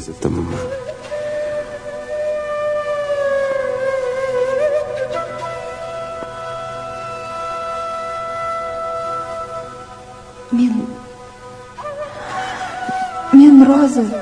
этому. Мин... Минроза...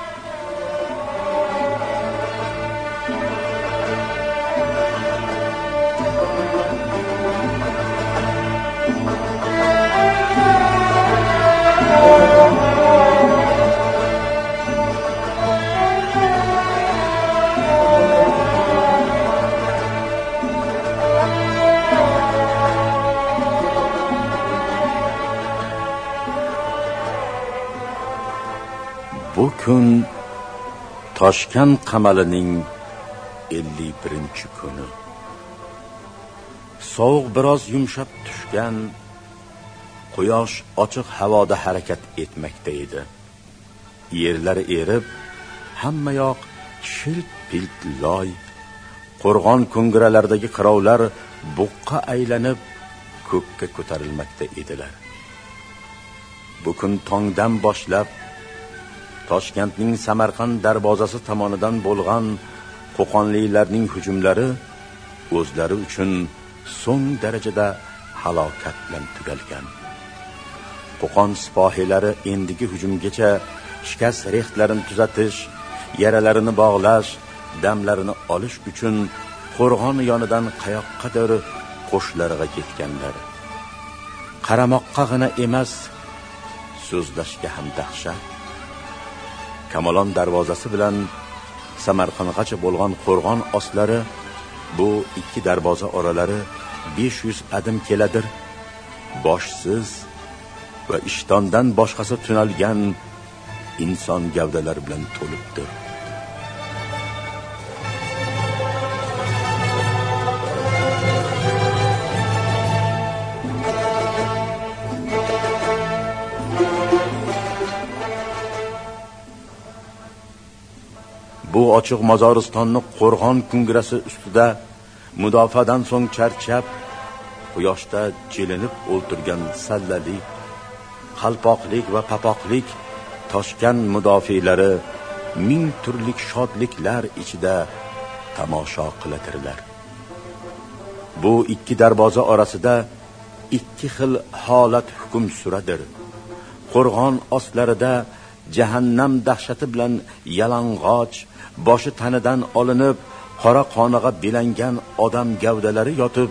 Toshkan qamalining ellik birinchi kuni. Sovuq biroz yumshab tushgan quyosh ochiq havoda harakat etmakda edi. Yerlari erib hamma yoq shilt pilt loy qo'rg'on ko'ngralaridagi qirovlar buqqa aylanib ko'kka ko'tarilmakda edilar. Bu kun tongdan boshlab toshkentning samarqand darvozasi tomonidan bo'lgan qo'qonliklarning hujumlari o'zlari uchun so'ng darajada halokat bilan tugalgan. Qo'qon sipohiylari endigi hujumgacha shikast rextlarini tuzatish yaralarini bog'lash damlarini olish uchun qo'rg'on yonidan qayoqqadir qo'shlariga ketganlar. Qaramoqqagina emas so'zlashga ham dahshat. Kamolon darvozasi bilan samarqandgacha bo'lgan qo'rg'on ostlari bu ikki darvoza oralari 500 adim keladir. Boshsiz va ishtondan boshqasi tunalgan inson gavdalar bilan to'libdir. Bu ochiq mozoristonni qo'rg'on kungirasi ustida mudofadan so'ng charchab quyoshda jelinib o'ltirgan sallalik qalpoqlik va papoqlik toshkan mudofiylari ming turlik shodliklar ichida tomosha qiladirlar bu ikki darvoza orasida ikki xil holat hukm suradir. Qo'rg'on ostlarida jahannam dahshati bilan yalang'och boshi tanidan olinib qora qoniga belangan odam gavdalari yotib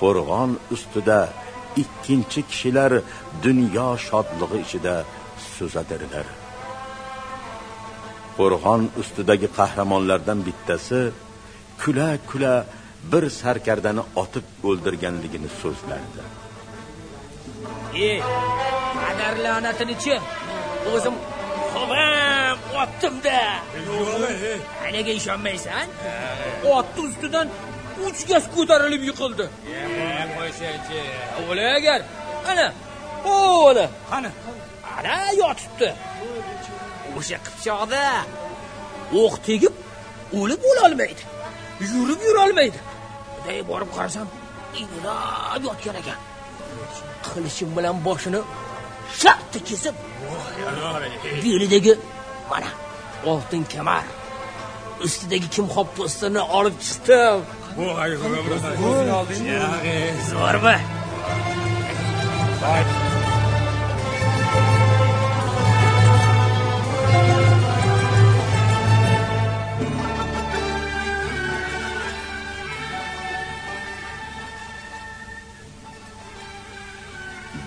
qo'rg'on ustida ikkinchi kishilar dunyo shodlig'i ichida suzadirlar qo'rg'on ustidagi qahramonlardan bittasi kula kula bir sarkardani otib o'ldirganligini so'zlardi. E qadar la'natinichi xovam otdimda. Anaga ishonmaysan? Otni ustidan uch gaz ko'tarilib yiqildi. Qo'ysanchi o'la agar ana o'la qani? ana yotibdi. O'sha qipchoqda o'q tegib o'lib o'lolmaydi yurib yurolmaydi bunday borib qarasam ingrab yotgan ekan. Qilichim bilan boshini shartta kesib belidagi mana oltin kamar ustidagi kimxob po'stini olib chiqdim zo'rmi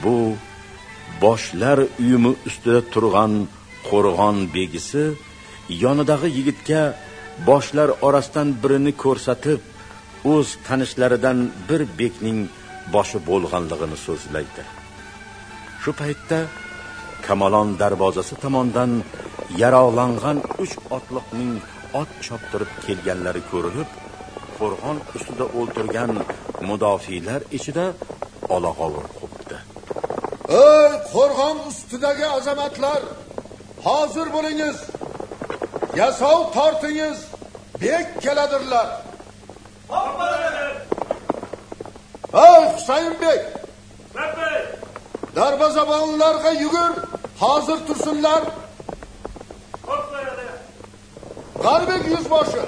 bu boshlar uyumi ustida turgan qo'rg'on begisi yonidagi yigitga boshlar orasidan birini ko'rsatib o'z tanishlaridan bir bekning boshi bo'lganligini so'zlaydi. Shu paytda kamalon darvozasi tomondan yarog'langan uch otliqning ot choptirib kelganlari ko'rinib qo'rg'on ustida o'ltirgan mudofiylar ichida olag'ovur ey qo'rg'on ustidagi azamatlar hozir bo'lingiz yasov tortingiz bek keladirlar ey husaynbek darvozabonlarga yugur hozir tursinlar g'arbek yuzboshi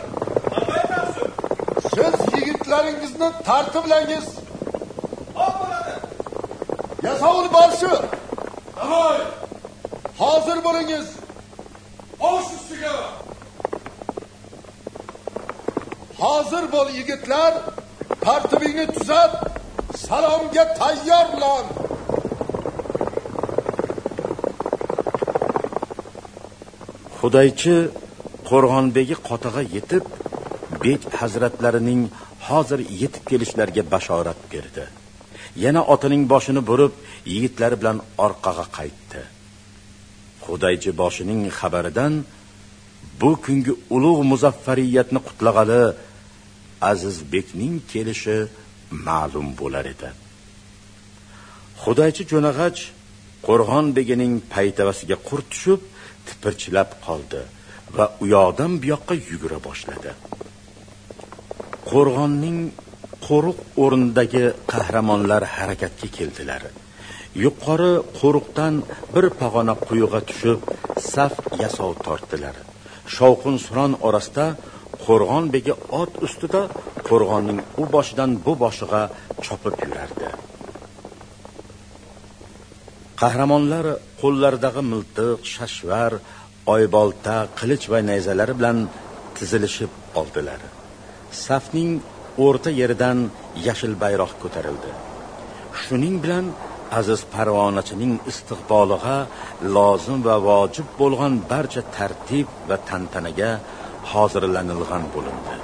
siz yigitlaringizni tartiblangiz yasovul boshi hozir bo'lingiz. Bosh ustiga hozir bo'l yigitlar. Tartibingni tuzat. Salomga tayyorlan. Xudaychi qo'rg'onbegi qotig'a yetib bek hazratlarining hozir yetib kelishlariga bashorat berdi yana otining boshini burib yigitlari bilan orqaga qaytdi. Xudaychi boshining xabaridan bu kungi ulug' muzaffariyatni qutlag'ali azizbekning kelishi ma'lum bo'lar edi. Xudaychi jo'nag'ach qo'rg'on begining paytavasiga qurt tushib tipirchilab qoldi va u yoqdan bu yoqqa yugura boshladi. Qo'rg'onning qo'riq o'rnidagi qahramonlar harakatga keldilar. Yuqori qo'riqdan bir pag'ona quyuga tushib saf yasov tortdilar. Shovqin suron orasida qo'rg'on begi ot ustida qo'rg'onning u boshidan bu boshiga chopib yurardi. Qahramonlar qo'llaridagi miltiq shashvar oybolta qilich va nayzalari bilan tizilishib oldilar. Safning o'rta yeridan yashil bayroq ko'tarildi. Shuning bilan aziz parvonachining istiqboliga lozim va vojib bo'lgan barcha tartib va tantanaga hozirlanilgan bo'lindi.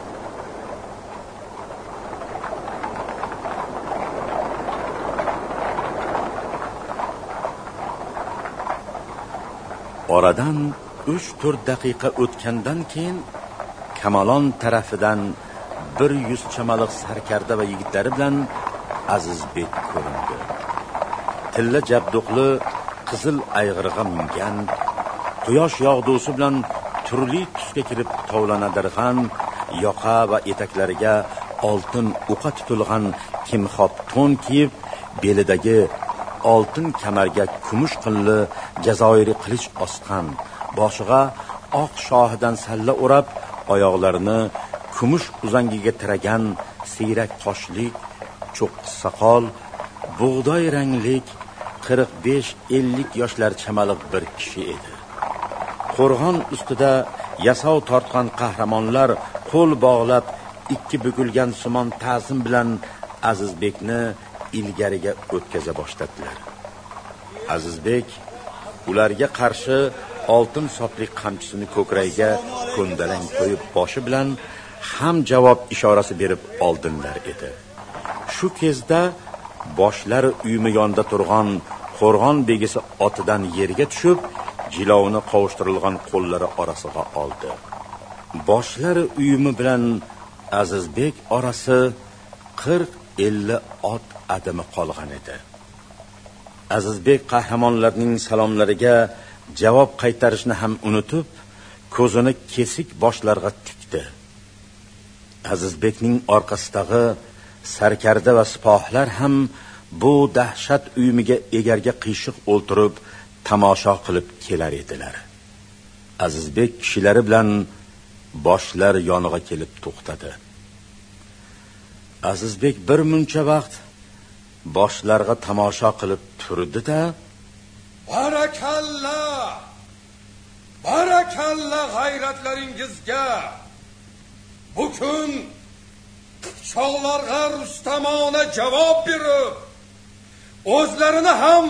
Oradan uch to'rt daqiqa o'tgandan keyin kamalon tarafidan bir yuz chamaliq sarkarda va yigitlari bilan azizbek ko'rindi. Tilla jabduqli qizil ayg'irga mingan quyosh yog'dusi bilan turli tusga kirib tovlanadirg'an yoqa va etaklariga oltin o'qa tutilgan kimxob to'n kiyib belidagi oltin kamarga kumush qinli jazoiri qilich osgan boshiga oq shohidan salla o'rab oyoqlarini kumush uzangiga tiragan siyrak qoshli cho'qqi soqol bug'doy ranglik qirq besh ellik yoshlar chamaliq bir kishi edi. Qo'rg'on ustida yasov tortgan qahramonlar qo'l bog'lab ikki bukilgan sumon ta'zim bilan azizbekni ilgariga o'tkaza boshladilar. Azizbek ularga qarshi oltin sopli qamchisini ko'kragiga ko'ndalang qo'yib boshi bilan ham javob ishorasi berib oldinlar edi. Shu kezda boshlari uyumi yonida turgan qo'rg'on begisi otidan yerga tushib jilovini qovushtirilgan qo'llari orasiga oldi. Boshlari uyumi bilan azizbek orasi qirq ellik ot adami qolgan edi. Azizbek qahramonlarning salomlariga javob qaytarishni ham unutib ko'zini kesik boshlarga tikdi. Azizbekning orqasidagi sarkarda va sipohlar ham bu dahshat uyumiga egarga qiyshiq o'ltirib tomosha qilib kelar edilar. Azizbek kishilari bilan boshlar yonig'a kelib to'xtadi. Azizbek bir muncha vaqt boshlarga tomosha qilib turdi da barakalla! Barakalla g'ayratlaringizga bu kun qipchoqlarga rustamona javob berib o'zlarini ham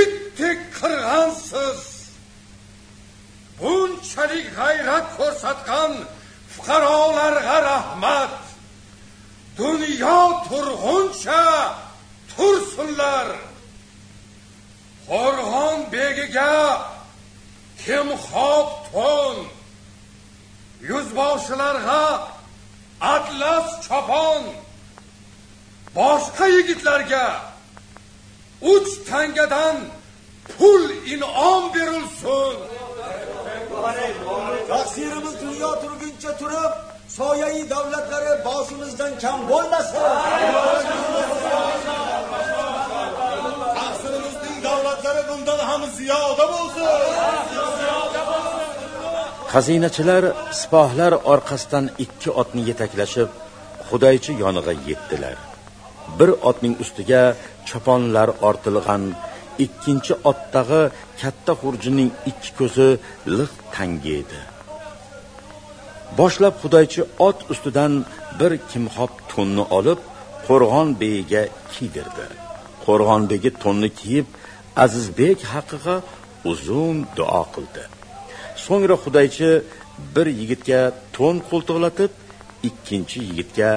itdek qirg'ansiz. Bunchalik g'ayrat ko'rsatgan fuqarolarga rahmat. Dunyo turg'uncha tursinlar. Qo'rg'on begiga kimxob to'n. Yuzboshilarga atlas chopon. Boshqa yigitlarga uch tangadan pul in'om berilsin. Taqsirimiz dunyo turguncha turib soyai davlatlari boshimizdan kam bo'lmasin. Taqsirimizning davlatlari bundan ham ziyoda bo'lsin. Xazinachilar sipohlar orqasidan ikki otni yetaklashib xudoychi yonig'a yetdilar. Bir otning ustiga choponlar ortilgan ikkinchi otdag'i katta xurjinning ikki ko'zi liq tangi edi. Boshlab xudoychi ot ustidan bir kimxob to'nni olib qo'rg'on beyiga kiydirdi. Qo'rg'on begi to'nni kiyib azizbek haqiga uzun duo qildi. So'ngra xudaychi bir yigitga to'n qo'ltiqlatib ikkinchi yigitga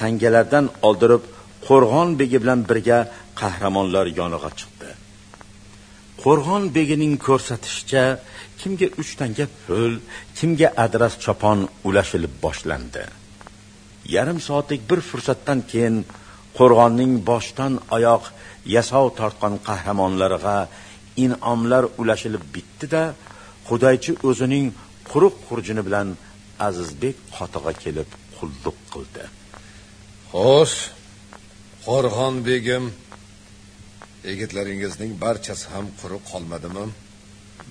tangalardan oldirib qo'rg'on begi bilan birga qahramonlar yonig'a chiqdi. Qo'rg'on begining ko'rsatishicha kimga uch tanga pul kimga adras chopon ulashilib boshlandi. Yarim soatlik bir fursatdan keyin qo'rg'onning boshdan oyoq yasov tortgan qahramonlarga in'omlar ulashilib bitdi da xudoychi o'zining quruq xurjini bilan azizbek qotig'a kelib qulluq qildi. Xo'sh qo'rg'on begim yigitlaringizning barchasi ham quruq qolmadimi?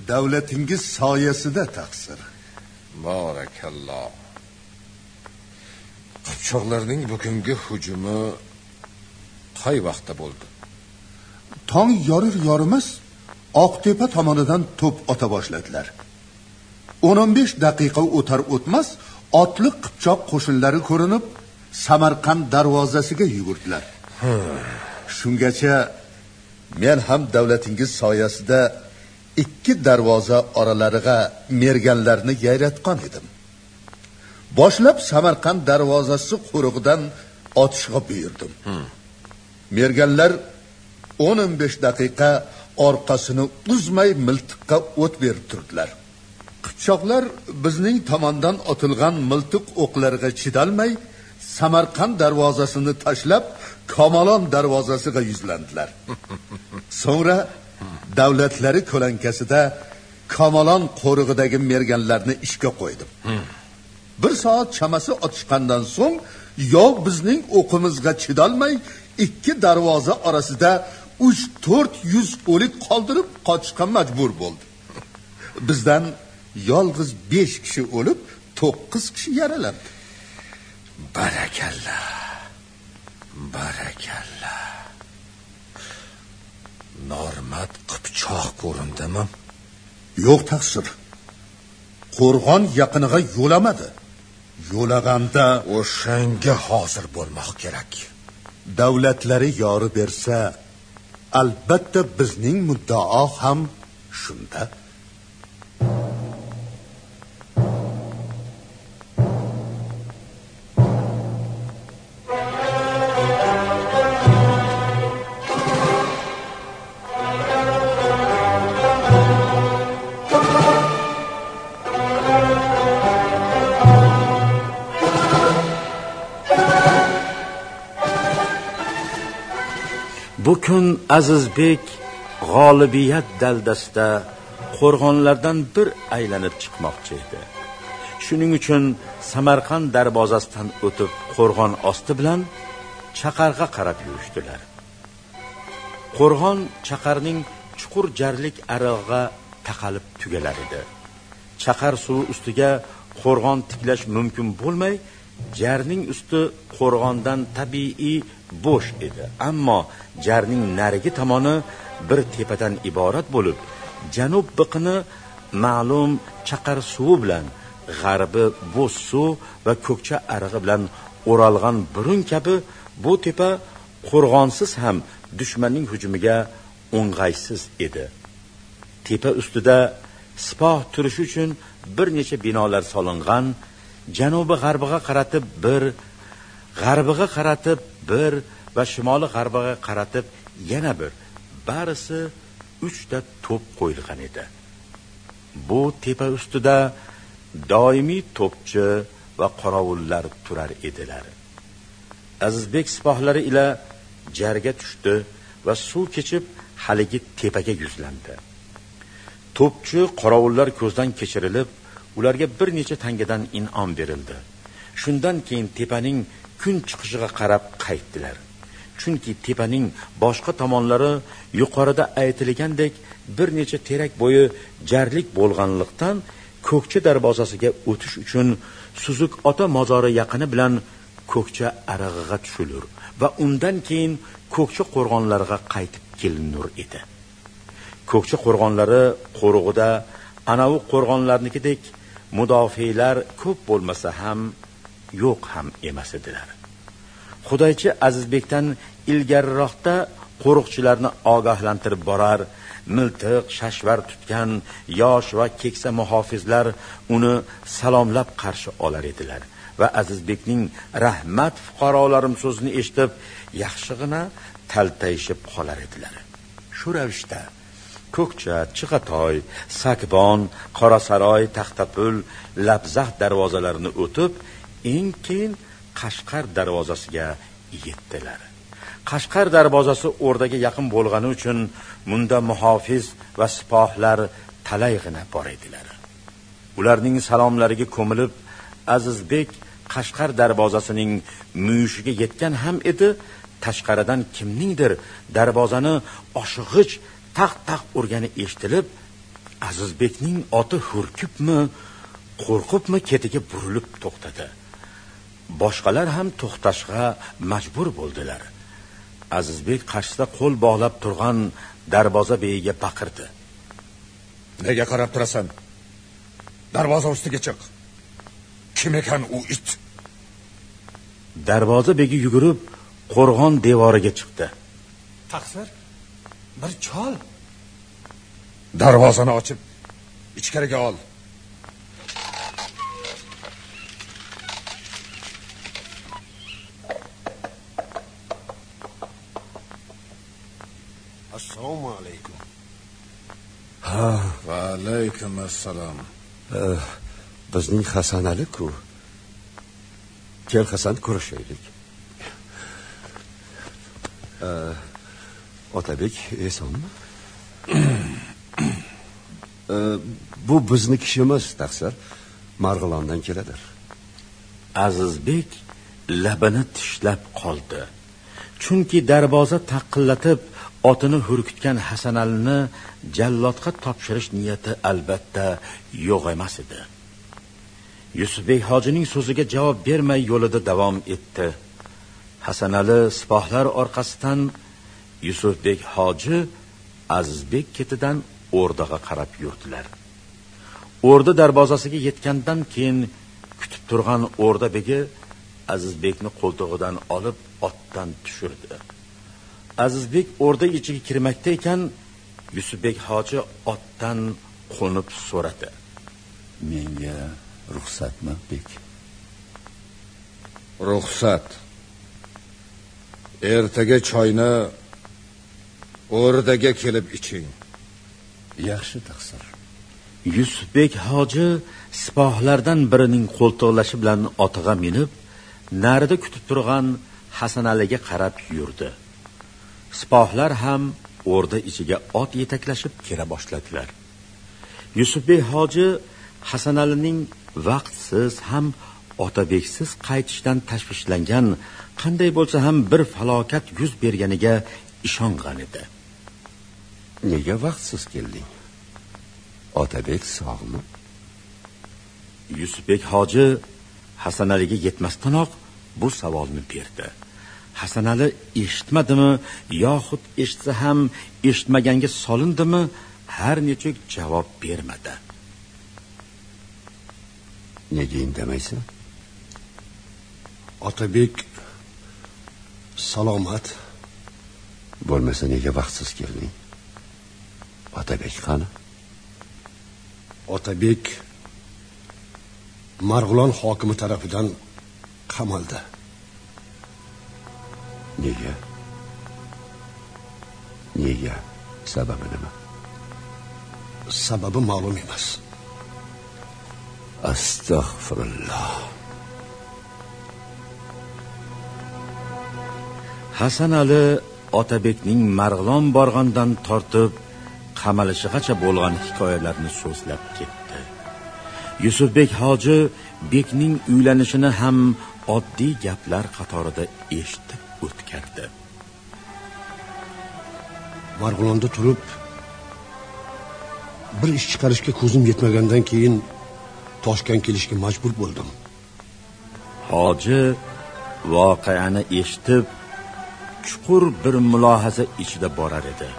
Davlatingiz soyasida taqsir. Barakalloh. Qipchoqlarning bugungi hujumi qay vaqtda bo'ldi? Tong yorir yorimas oqtepa tomonidan to'p ota boshladilar. O'n o'n besh daqiqa o'tar o'tmas otli qipchoq qo'shinlari ko'rinib samarqand darvozasiga yugurdilar. Shungacha men ham davlatingiz soyasida ikki darvoza oralariga merganlarni yayratgan edim. Boshlab samarqand darvozasi qo'rig'idan otishga buyurdim. Merganlar o'n o'n besh daqiqa orqasini uzmay miltiqqa o't berib turdilar. Qipchoqlar bizning tomondan otilgan miltiq o'qlariga chidolmay samarqand darvozasini tashlab komolon darvozasiga yuzlandilar. So'ngra davlatlari ko'lankasida komolon qo'rig'idagi merganlarni ishga qo'ydim. Bir soat chamasi otishgandan so'ng yov bizning o'qimizga chidolmay ikki darvoza orasida uch to'rt yuz o'lik qoldirib qochishga majbur bo'ldi. Bizdan yolg'iz besh kishi o'lib to'qqiz kishi yaralandi. Barakalla barakalla. Normat qipchoq ko'rindimi? Yo'q taqsir. Qo'rg'on yaqiniga yo'lamadi. Yo'laganda o'shanga hozir bo'lmoq kerak. davlatlari yori bersa albatta bizning muddao ham shunda. Bu kun azizbek g'olibiyat daldasida qo'rg'onlardan bir aylanib chiqmoqchi edi. Shuning uchun samarqand darvozasidan o'tib qo'rg'on osti bilan chaqarga qarab yurishdilar. Qo'rg'on chaqarning chuqur jarlik arig'iga taqalib tugalar edi. Chaqar suvi ustiga qo'rg'on tiklash mumkin bo'lmay jarning usti qo'rg'ondan tabiiy bo'sh edi. Ammo jarning narigi tomoni bir tepadan iborat bo'lib janub biqini ma'lum chaqar suvi bilan g'arbi bo'z suv va ko'kcha arig'i bilan o'ralgan burun kabi bu tepa qo'rg'onsiz ham dushmanning hujumiga o'ng'aysiz edi. Tepa ustida sipoh turishi uchun bir necha binolar solingan janubi g'arbiga qaratib bir g'arbiga qaratib bir va shimoli g'arbiga qaratib yana bir. Barisi uchta to'p qo'yilgan edi. Bu tepa ustida doimiy to'pchi va qorovullar turar edilar. Azizbek sipohlari ila jarga tushdi va suv kechib haligi tepaga yuzlandi. To'pchi qorovullar ko'zdan kechirilib ularga bir necha tangadan in'om berildi. Shundan keyin tepaning kun chiqishiga qarab qaytdilar. Chunki tepaning boshqa tomonlari yuqorida aytilgandek bir necha terak bo'yi jarlik bo'lganlikdan ko'kcha darvozasiga o'tish uchun suzuk ota mozori yaqini bilan ko'kcha arig'iga tushilur va undan keyin ko'kcha qo'rg'onlarga qaytib kelinur edi. Ko'kcha qo'rg'onlari qo'rug'ida anavi qo'rg'onlarnikidek mudofiylar ko'p bo'lmasa ham yo'q ham emas edilar. Xudoychi azizbekdan ilgariroqda qo'riqchilarni ogohlantirib borar miltiq shashvar tutgan yosh va keksa muhofizlar uni salomlab qarshi olar edilar va azizbekning rahmat fuqarolarim so'zini eshitib yaxshig'ina taltayishib qolar edilar. Shu ravishda ko'kcha chig'atoy sakbon qorasaroy taxtapul labzah darvozalarini o'tib eng keyin qashqar darvozasiga yetdilar. Qashqar darvozasi o'rdaga yaqin bo'lgani uchun munda muhofiz va sipohlar talayg'ina bor edilar. Ularning salomlariga ko'milib azizbek qashqar darvozasining muyushiga yetgan ham edi tashqaridan kimningdir darvozani oshig'ich taq taq urgani eshitilib azizbekning oti hurkibmi qo'rqibmi ketiga burilib to'xtadi. Boshqalar ham to'xtashga majbur bo'ldilar. Azizbek qarshisida qo'l bog'lab turgan darvoza beyiga baqirdi. Nega qarab turasan? Darvoza ustiga chiq. Kim ekan u it? Darvoza begi yugurib qo'rg'on devoriga chiqdi. Taqsir bir chol. Darvozani ochib ichkariga ol assalomu alaykum. Ha va alaykum assalom bizning hasan ali ku kel hasan ko'rishaylik. Otabek esonmi? Bu bizni kishimiz taqsir. Marg'ilondan keladilar azizbek labini tishlab qoldi. Chunki darvoza taqillatib otini hurkitgan hasanalini jallodga topshirish niyati albatta yo'q emas edi. Yusufbek hojining so'ziga javob bermay yo'lida davom etdi. Hasanali sipohlar orqasidan yusufbek hoji azizbek ketidan o'rdaga qarab yurdilar. O'rda darvozasiga yetgandan keyin kutib turgan o'rda begi azizbekni qo'ltig'idan olib otdan tushirdi. Azizbek o'rda ichiga kirmakda ekan yusufbek hoji otdan qo'nib so'radi. Menga ruxsatmi bek? Ruxsat. Ertaga choyni o'rdaga kelib iching. Yaxshi taqsir. Yusufbek hoji sipohlardan birining qo'ltiqlashi bilan otiga minib narida kutib turgan hasanaliga qarab yurdi sipohlar ham o'rda ichiga ot yetaklashib kira boshladilar. Yusufbek hoji hasanalining vaqtsiz ham otabeksiz qaytishdan tashvishlangan qanday bo'lsa ham bir falokat yuz berganiga ishongan edi. Nega vaqtsiz kelding? Otabek sog'mi? Yusufbek hoji hasanaliga yetmasdanoq bu savolni berdi hasanali eshitmadimi yoxud eshitsa ham eshitmaganga solindimi? Har nechuk javob bermadi. Nega indamaysan otabek salomat. Bo'lmasa nega vaqtsiz kelding? Otabek qani? Otabek marg'ilon hokimi tarafidan qamaldi nega nega sababi nima sababi ma'lum emas astag'firulloh hasan ali otabekning marg'ilon borgandan tortib qamalishigacha bo'lgan hikoyalarni so'zlab ketdi. Yusufbek hoji bekning uylanishini ham oddiy gaplar qatorida eshitib o'tkardi marg'ilonda turib bir ish chiqarishga ko'zim yetmagandan keyin toshkent kelishga majbur bo'ldim. Hoji voqeani eshitib chuqur bir mulohaza ichida borar edi.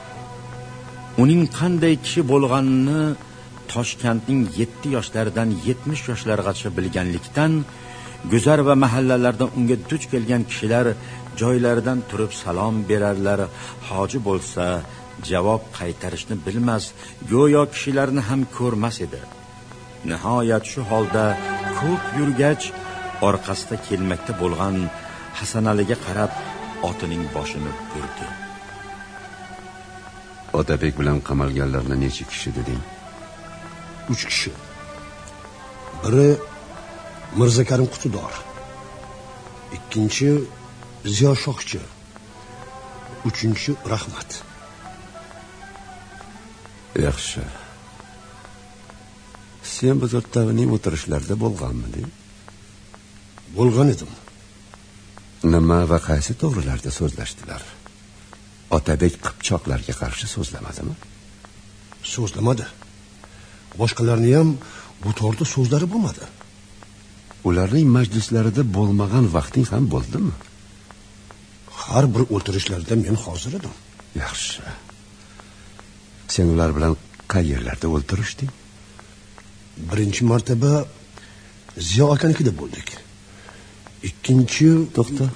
Uning qanday kishi bo'lganini toshkentning yetti yoshlaridan yetmish yoshlargacha bilganlikdan guzar va mahallalarda unga duch kelgan kishilar joylaridan turib salom berarlar. Hoji bo'lsa javob qaytarishni bilmas go'yo kishilarni ham ko'rmas edi. Nihoyat shu holda ko'p yurgach orqasida kelmakda bo'lgan hasanaliga qarab otining boshini burdi. Otabek bilan qamalganlarni necha kishi deding? Uch kishi. Biri mirzakarim qutidor ikkinchi ziyo shohchi uchinchi rahmat. Yaxshi. Sen bu to'rttavining o'tirishlarida bo'lganmiding bo'lgan edim. Nima va qaysi to'g'rilarda so'zlashdilar? Otabek qipchoqlarga qarshi so'zlamadimi? So'zlamadi. Boshqalarni ham bu to'g'rida so'zlari bo'lmadi. Ularning majlislarida bo'lmagan vaqting ham bo'ldimi har bir o'tirishlarida men hozir edim. Yaxshi. Sen ular bilan qayerlarda o'ltirishding? Birinchi martaba ziyo akanikida bo'ldik. Ikkinchi to'xta.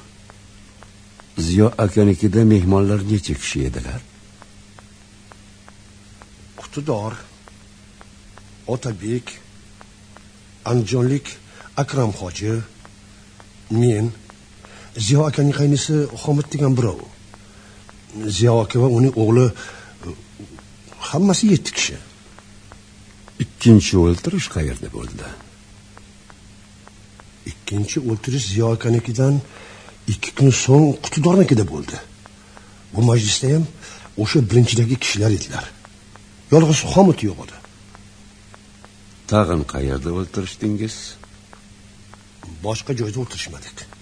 Ziyo akanikida mehmonlar necha kishi edilar? Qutidor otabek andijonlik akram hoji men ziyo akaning qaynisi homid degan birov ziyo aka va uning o'g'li hammasi yetti kishi. Ikkinchi o'ltirish qayerda bo'ldi? Ikkinchi o'ltirish ziyo akanikidan ikki kun so'ng qutidornikida bo'ldi. Bu majlisda ham o'sha birinchidagi kishilar edilar. Yolg'iz homid yo'q edi. Tag'in qayerda o'ltirishdingiz? Boshqa joyda o'tirishmadik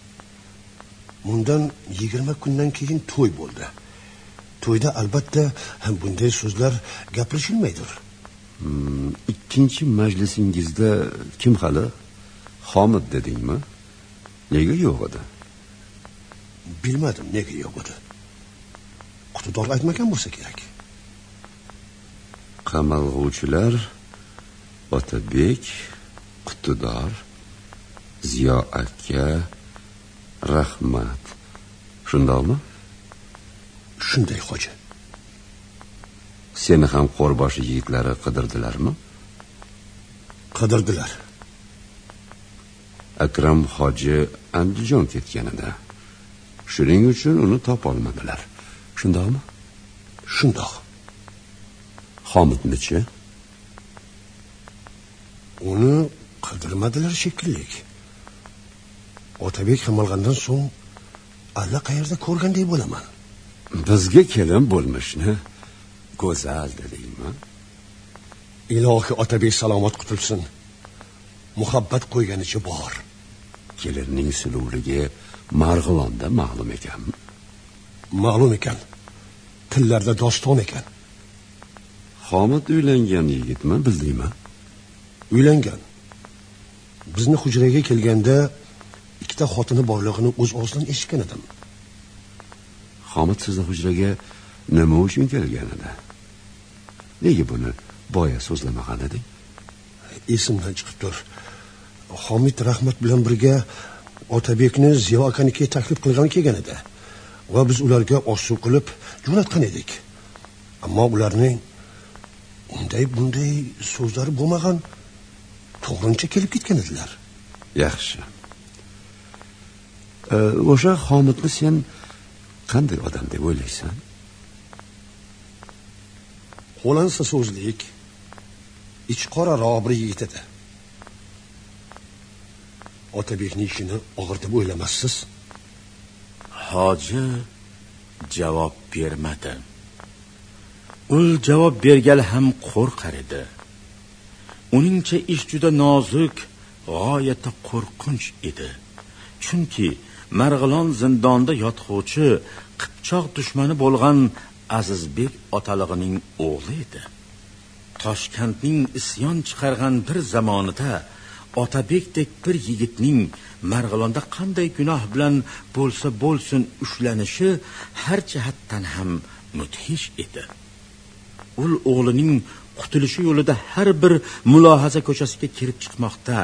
bundan yigirma kundan keyin to'y bo'ldi. To'yda albatta bunday so'zlar gapirishilmaydir. Hmm, ikkinchi majlisingizda kim hali? Homid dedingmi? Nega yo'q edi? Bilmadim nega yo'q edi. Qutidor aytmagan bo'lsa kerak. Qamalg'uvchilar otabek qutidor ziyo aka rahmat. Shundoqmi shunday hoji seni ham qo'rboshi yigitlari qidirdilarmi? Qidirdilar. Akram hoji andijon ketgan edi shuning uchun uni topolmadilar. Shundoqmi shundoq. Homidnichi uni qidirmadilar shekilli otabek qamalgandan so'ng allaqayerda ko'rganday bo'laman? Bizga kelin bo'lmishni go'zal dedingmi ilohi otabek salomat qutulsin. Muhabbat qo'yganicha bor. Kelinning suluvligi marg'ilonda ma'lum ekanmi ma'lum ekan. Tillarda doston ekan. Homid uylangan yigitmi bildingmi? Uylangan. Bizni hujraga kelganda ikkita xotini borlig'ini o'z og'zidan eshitgan edim. Homid sizni hujraga nima uchun kelgan edi? Nega buni boya so'zlamagan eding? Esimdan chiqib tur. Homid rahmat bilan birga otabekni ziyo akanikiga taklif qilgan kelgan edi. Va biz ularga osh suv qilib jo'natgan edik. Ammo ularning unday bunday so'zlari bo'lmagan to'g'rincha kelib ketgan edilar. Yaxshi o'sha homidni sen qanday odam deb o'ylaysan? Qo'lansa so'zlik ichqoraroq bir yigit edi. Otabekni ishini og'ir deb o'ylamassiz? Hoji javob bermadi. U javob bergali ham qo'rqar edi. Uningcha ish juda nozik g'oyatda qo'rqinch edi. Chunki marg'ilon zindonda yotquvchi qipchoq dushmani bo'lgan azizbek otalig'ining o'g'li edi. Toshkentning isyon chiqargan bir zamonida otabekdek bir yigitning marg'ilonda qanday gunoh bilan bo'lsa bo'lsin ushlanishi har jihatdan ham mudhish edi. Ul o'g'lining qutulishi yo'lida har bir mulohaza ko'chasiga kirib chiqmoqda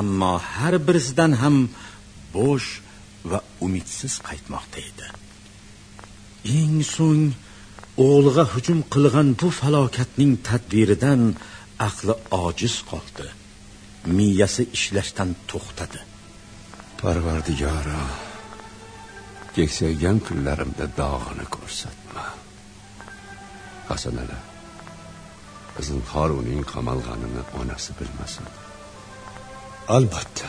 ammo har birisidan ham bo'sh va umidsiz qaytmoqda edi. Eng so'ng o'g'liga hujum qilgan bu falokatning tadbiridan aqli ojiz qoldi. Miyasi ishlashdan to'xtadi. Parvardigoro keksaygan kunlarimda dog'ini ko'rsatma. Hasan ala zinhor uning qamalganini onasi bilmasin. Albatta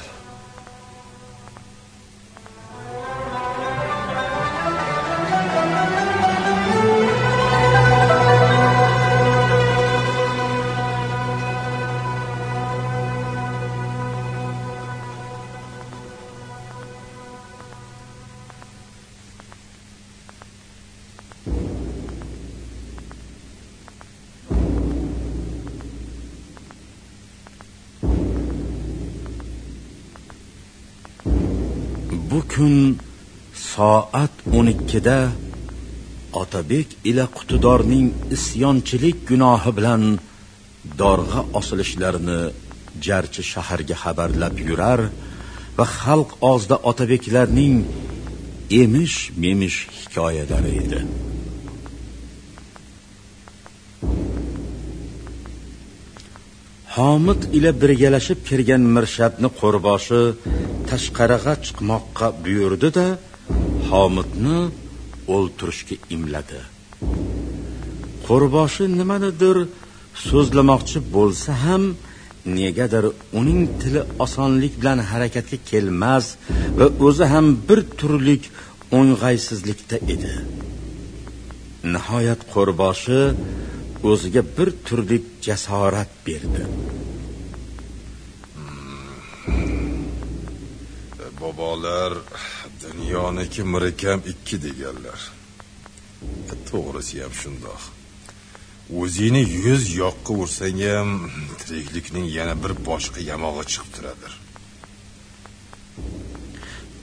soat 12da otabek ila qutidorning isyonchilik gunohi bilan dorg'a osilishlarini jarchi shaharga xabarlab yurar va xalq og'zida otabeklarning emish memish hikoyalari edi. Homid ila birgalashib kirgan mirshabni qo'rboshi tashqariga chiqmoqqa buyurdi da homidni o'ltirishga imladi. Qo'rboshi nimanidir so'zlamoqchi bo'lsa ham negadir uning tili osonlik bilan harakatga kelmas va o'zi ham bir turlik o'ng'aysizlikda edi. Nihoyat qo'rboshi o'ziga bir turlik jasorat berdi. Bobolar dunyoniki mirakam ikki deganlar. To'g'risi ham shundoq. O'zingni yuz yoqqa ursang ham tiriklikning yana bir boshqa yamog'i chiqib turadir.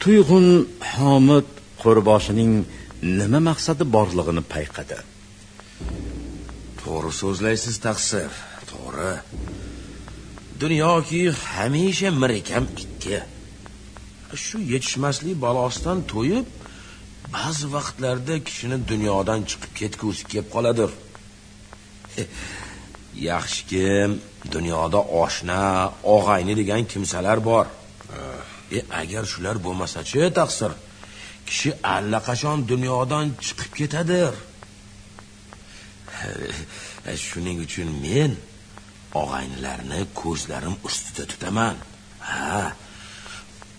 Tuyg'un homid qo'rboshining nima maqsadi borlig'ini payqadi. To'g'ri so'zlaysiz taqsir. To'g'ri. Dunyoki hamisha mirakam ikki shu yetishmaslik balosidan to'yib ba'zi vaqtlarda kishini dunyodan chiqib ketguvsi kelib qoladir. Yaxshiki dunyoda oshna og'ayni degan kimsalar bor. E agar shular bo'lmasachi taqsir? Kishi allaqachon dunyodan chiqib ketadir. Shuning uchun men og'aynilarni ko'zlarim ustida tutaman. Ha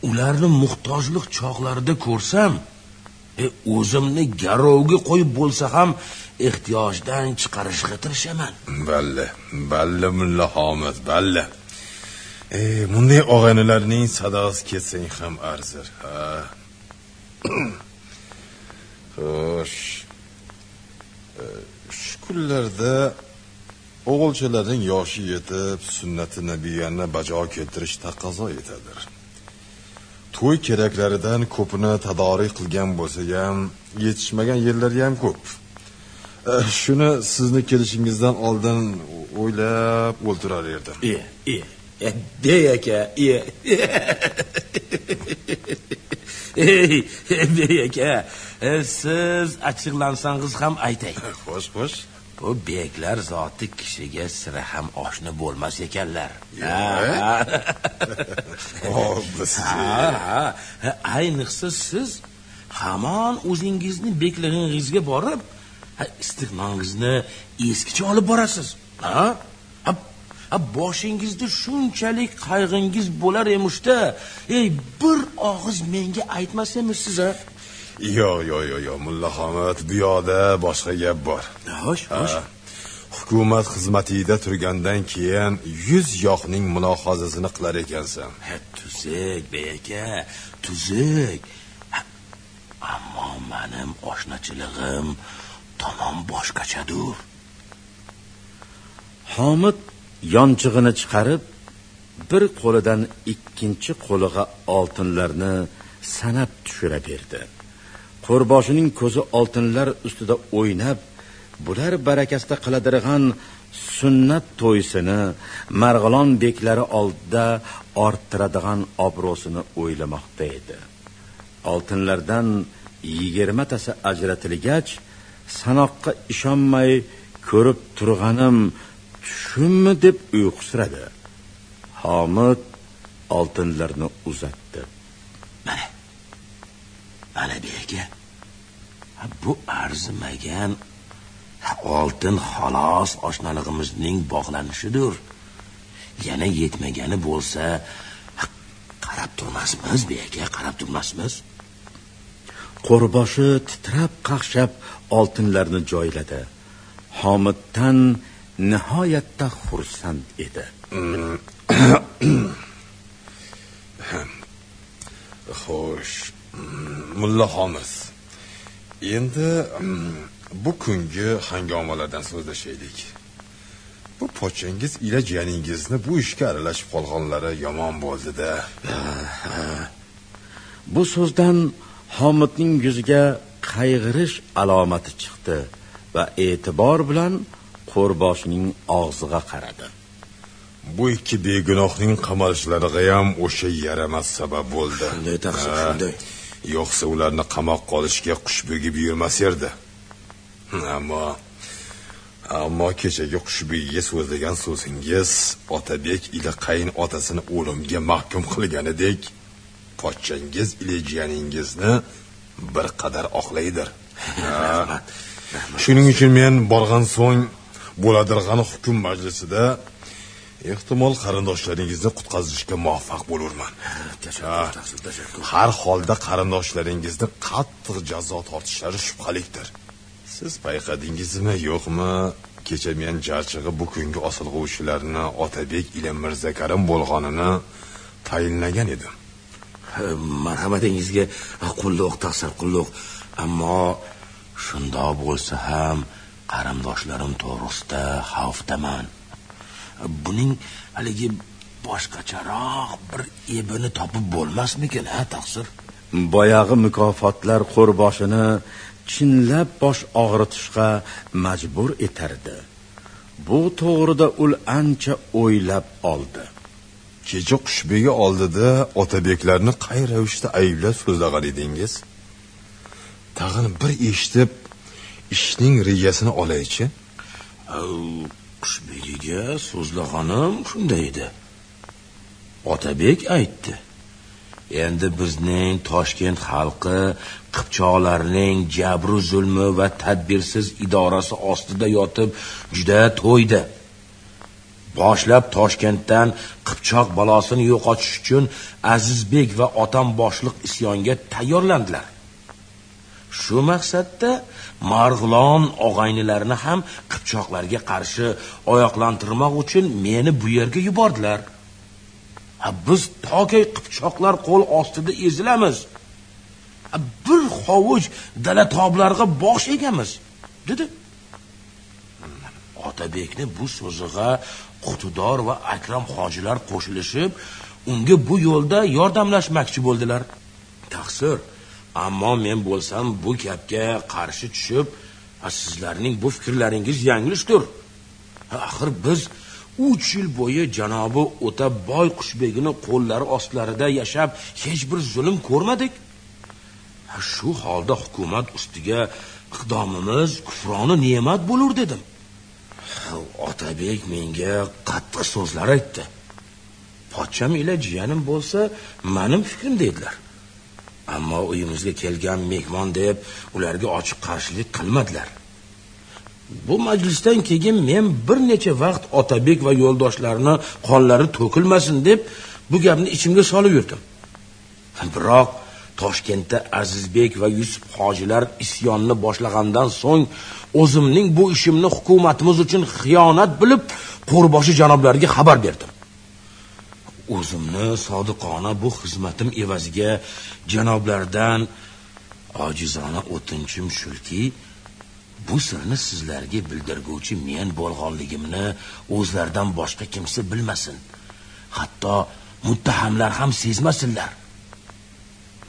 ularni muhtojlik chog'larida ko'rsam e, o'zimni garovga qo'yib bo'lsa ham ehtiyojdan chiqarishga tirishaman balli balli mulla homid balli e, bunday og'aynilarning sadosi ketsang ham arzir ha? Xo'sh. E, shu kunlarda o'g'ilchalarning yoshi yetib sunnati nabiyani bajo keltirish taqozo etadir. To'y keraklaridan ko'pini tadorik qilgan bo'lsa ham yetishmagan yerlari ham ko'p. E, shuni sizni kelishingizdan oldin o'ylab o'ltirar edim. E e e bek aka e ey aka. Siz achchiqlansangiz ham aytay. Xo'sh xo'sh bu beklar zoti kishiga sira ham oshna bo'lmas ekanlar. Ayniqsa siz hamon o'zingizni beklig'ingizga borib ha, istiqnolingizni eskicha olib borasiz. Ha? Boshingizda shunchalik qayg'ingiz bo'lar emishda. Ey bir og'iz menga aytmas emishsiz a yo'q yo'q yo'q yo'q mulla homid bu yoqda boshqa gap bor. Xo'sh xo'sh. Hukumat xizmatida turgandan keyin yuz yoqning mulohazasini qilar ekansan. Ha, tuzuk bek aka tuzuk ammo menim oshnachiligim tamom boshqachadir homid yonchig'ini chiqarib bir qo'lidan ikkinchi qo'liga oltinlarni sanab tushira berdi qo'rboshining ko'zi oltinlar ustida o'ynab bular barakasida qiladirg'an sunnat to'ysini marg'ilon beklari oldida orttiradigan obro'sini o'ylamoqda edi. Oltinlardan yigirmatasi ajratilgach sanoqqa ishonmay ko'rib turganim tushimmi deb uyqusiradi homid oltinlarni uzatdi. Mana mana beka Ha, bu arzimagan oltin xolos oshnalig'imizning bog'lanishidir. Yana yetmagani bo'lsa qarab turmasmiz beka qarab turmasmiz. Qo'rboshi titrab qaqshab oltinlarni joyladi. Homiddan nihoyatda xursand edi. Xo'sh mulla homid endi mm, bu kungi hangomalardan so'zlashaylik? Bu pochchangiz ila jiyaningizni bu ishga aralashib qolganlari yomon bo'ldida. Bu so'zdan homidning yuziga qayg'irish alomati chiqdi va e'tibor bilan qo'rboshining og'ziga qaradi. Bu ikki begunohning qamalishlariga ham o'sha yaramas sabab bo'ldi. Shunday taqsir, shunday. Yo'qsa ularni qamoqqa olishga qush begib yurmas edi ammo ammo kechagi qushbegiga so'zlagan so'zingiz otabek ila qayin otasini o'limga mahkum qilganidek pochchangiz ila jiyaningizni bir qadar oqlaydir. Shuning uchun men borgan so'ng bo'ladirg'an hukm majlisida ehtimol qarindoshlaringizni qutqazishga muvaffaq bo'lurman. Tashakkur har holda qarindoshlaringizni qattiq jazo tortishlari shubhalikdir. Siz payqadingizmi yo'qmi? Kecha men jarchig'i bu kungi osilg'uvchilarni otabek ila mirzakarim bo'lganini tayinlagan edim. Marhamatingizga qulluq taqsir qulluq. Ammo shundoq bo'lsa ham qarindoshlarim to'g'risida xavfdaman buning haligi boshqacharoq bir ebini topib bo'lmasmikin ha taqsir? Boyag'i mukofotlar qo'rboshini chinlab bosh og'ritishga majbur etardi. Bu to'g'rida ul ancha o'ylab oldi. Kecha qushbegi oldida otabeklarni qay ravishda ayblab so'zlagan edingiz? Tag'in bir eshitib ishning rejasini olaychi qushbegiga so'zla xonim shunday edi. Otabek aytdi endi bizning toshkent xalqi qipchoqlarning jabru zulmi va tadbirsiz idorasi ostida yotib juda to'ydi. Boshlab toshkentdan qipchoq balosini yo'qotish uchun azizbek va otam boshliq isyonga tayyorlandilar. Shu maqsadda marg'ilon og'aynilarini ham qipchoqlarga qarshi oyoqlantirmoq uchun meni bu yerga yubordilar. Biz toki qipchoqlar qo'l ostida ezilamiz. Bir hovuch dala toblarga bosh egamiz dedi. Otabekni bu so'zig'a qutidor va akram hojilar qo'shilishib unga bu yo'lda yordamlashmoqchi bo'ldilar. Taqsir ammo men bo'lsam bu gapga qarshi tushib sizlarning bu fikrlaringiz yanglishdir. Axir biz uch yil bo'yi janobi o'ta boy qushbegini qo'llari ostlarida yashab hech bir zulm ko'rmadik. Shu holda hukumat ustiga iqdomimiz kufroni ne'mat bo'lur dedim. Otabek menga qattiq so'zlar aytdi. Pochcham ila jiyanim bo'lsa mening fikrim dedilar. Ammo uyimizga kelgan mehmon deb ularga ochiq qarshilik qilmadilar. Bu majlisdan keyin men bir necha vaqt otabek va yo'ldoshlarini qonlari to'kilmasin deb bu gapni ichimga solib yurdim. Biroq toshkentda azizbek va yusuf hojilar isyonni boshlagandan so'ng o'zimning bu ishimni hukumatimiz uchun xiyonat bilib qo'rboshi janoblariga xabar berdim. O'zimni sodiqona bu xizmatim evaziga janoblardan ojizona o'tinchim shuki bu sirni sizlarga bildirguvchi men bo'lganligimni o'zlaridan boshqa kimsa bilmasin. Hatto muttahamlar ham sezmasinlar.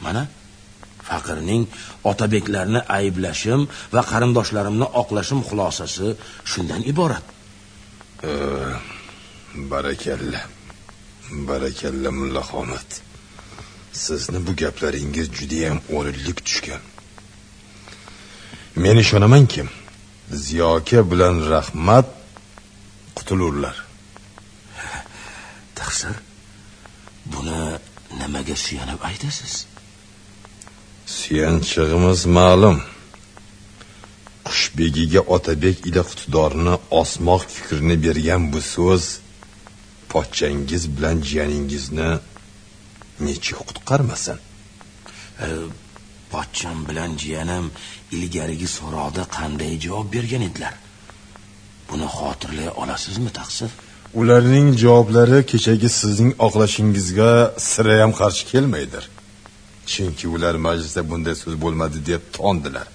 Mana faqirning otabeklarni ayblashim va qarindoshlarimni oqlashim xulosasi shundan iborat. Barakalla barakalla mulla sizni bu gaplaringiz judayam o'rinlik tushgan. Men ishonamanki ziyoka bilan rahmat qutulurlar. Taqsir buni nimaga suyanib aytasiz suyanchig'imiz ma'lum. Qushbegiga otabek ila iqtidorini osmoq fikrini bergan bu so'z pochchangiz bilan jiyaningizni nechuk qutqarmasin? E, pochcham bilan jiyanim ilgarigi so'roqda qanday javob bergan edilar? Buni xotirlay olasizmi taqsir? Ularning javoblari kechagi sizning oqlashingizga sirayam qarshi kelmaydir. Chunki ular majlisda bunday so'z bo'lmadi deb tondilar.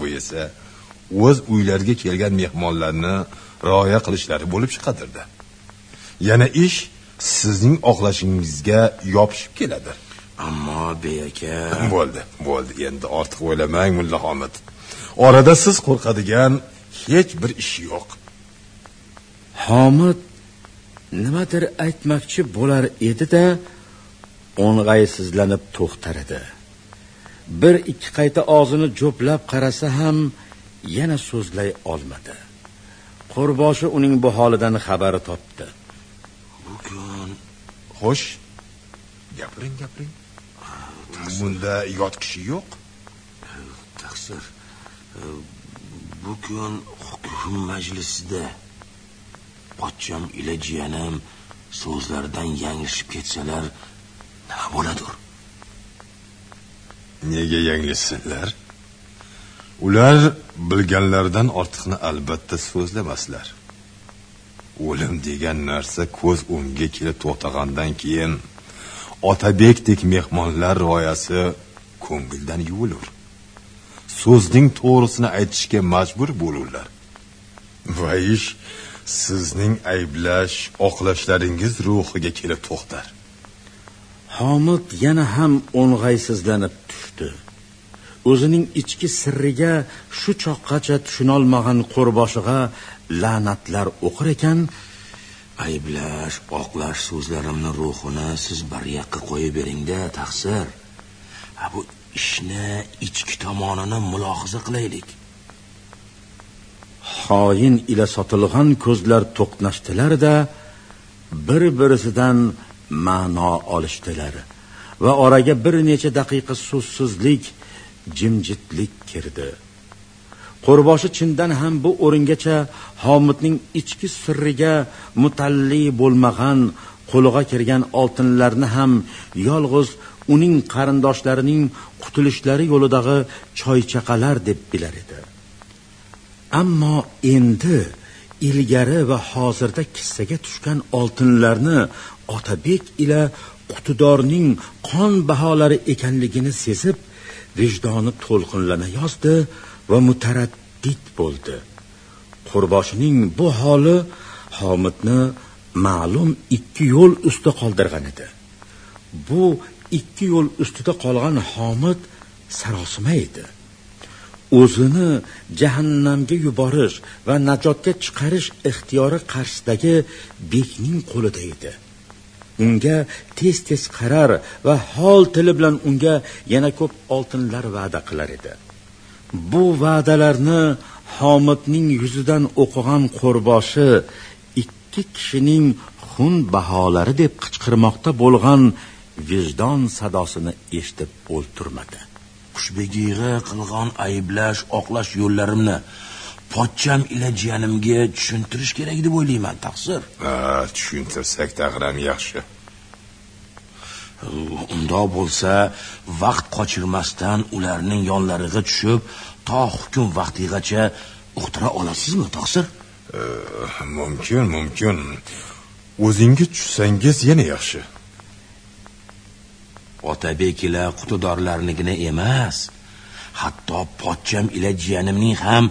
Bu esa o'z uylariga kelgan mehmonlarni rioya qilishlari bo'lib chiqadirdi yana ish sizning oqlashingizga yopishib keladi. Ammo beyaka bo'ldi bo'ldi. Endi ortiq o'ylamang mulla homid orada siz qo'rqadigan hech bir ish yo'q. Homid nimadir aytmoqchi bo'lar edi da o'ng'aysizlanib to'xtar edi. Bir ikki qayta og'zini jo'plab qarasa ham yana so'zlay olmadi. Qo'rboshi uning bu holidan xabari topdi xo'sh. Gapiring gapiring. Bunda yot kishi yo'q taqsir. Bugun hukm majlisida pochcham ila jiyanim so'zlaridan yanglishib ketsalar nima bo'ladir? Nega yanglishsinlar ular bilganlaridan ortiqni albatta so'zlamaslar o'lim degan narsa ko'z o'ngiga kelib to'xtagandan keyin otabekdek mehmonlar rioyasi ko'ngildan yuvilur. So'zning to'g'risini aytishga majbur bo'lurlar. Va ish sizning ayblash oqlashlaringiz ruhiga kelib to'xtar. Homid yana ham o'ng'aysizlanib tushdi. O'zining ichki sirriga shu choqqacha tushunolmagan qo'rboshiga la'natlar o'qir ekan ayblash oqlash so'zlarimni ruhini siz bir yoqqa qo'yib beringda taqsir. Ha bu ishni ichki tomonini mulohaza qilaylik. Xoin ila sotilgan ko'zlar to'qnashdilarda bir birisidan ma'no olishdilar va oraga bir necha daqiqa so'zsizlik jimjitlik kirdi. Qo'rboshi chindan ham bu o'ringacha homidning ichki sirriga mutalli bo'lmagan qo'liga kirgan oltinlarni ham yolg'iz uning qarindoshlarining qutulishlari yo'lidagi choychaqalar deb bilar edi. Ammo endi ilgari va hozirda kissaga tushgan oltinlarni otabek ila qutidorning qon baholari ekanligini sezib vijdoni to'lqinlana yozdi va mutaraddid bo'ldi. Qurboshining bu holi homidni ma'lum ikki yo'l ustida qoldirgan edi. Bu ikki yo'l ustida qolgan homid sarosima edi. O'zini jahannamga yuborish va najotga chiqarish ixtiyori qarshisidagi bekning qo'lida edi. Unga tez tez qarar va hol tili bilan unga yana ko'p oltinlar va'da qilar edi. Bu va'dalarni homidning yuzidan o'qigan qo'rboshi ikki kishining xun baholari deb qichqirmoqda bo'lgan vijdon sadosini eshitib o'ltirmadi. Qushbegiyga qilgan ayblash oqlash yo'llarimni pochcham ila jiyanimga tushuntirish kerak deb o'ylayman taqsir. Ha tushuntirsak tag'ram yaxshi undoq bo'lsa vaqt qochirmasdan ularning yonlariga tushib to hukm vaqtigacha uqtira olasizmi taqsir mumkin mumkin. O'zingiz tushsangiz yana yaxshi. Otabek ila qutidorlarnigina emas hatto pochcham ila jiyanimning ham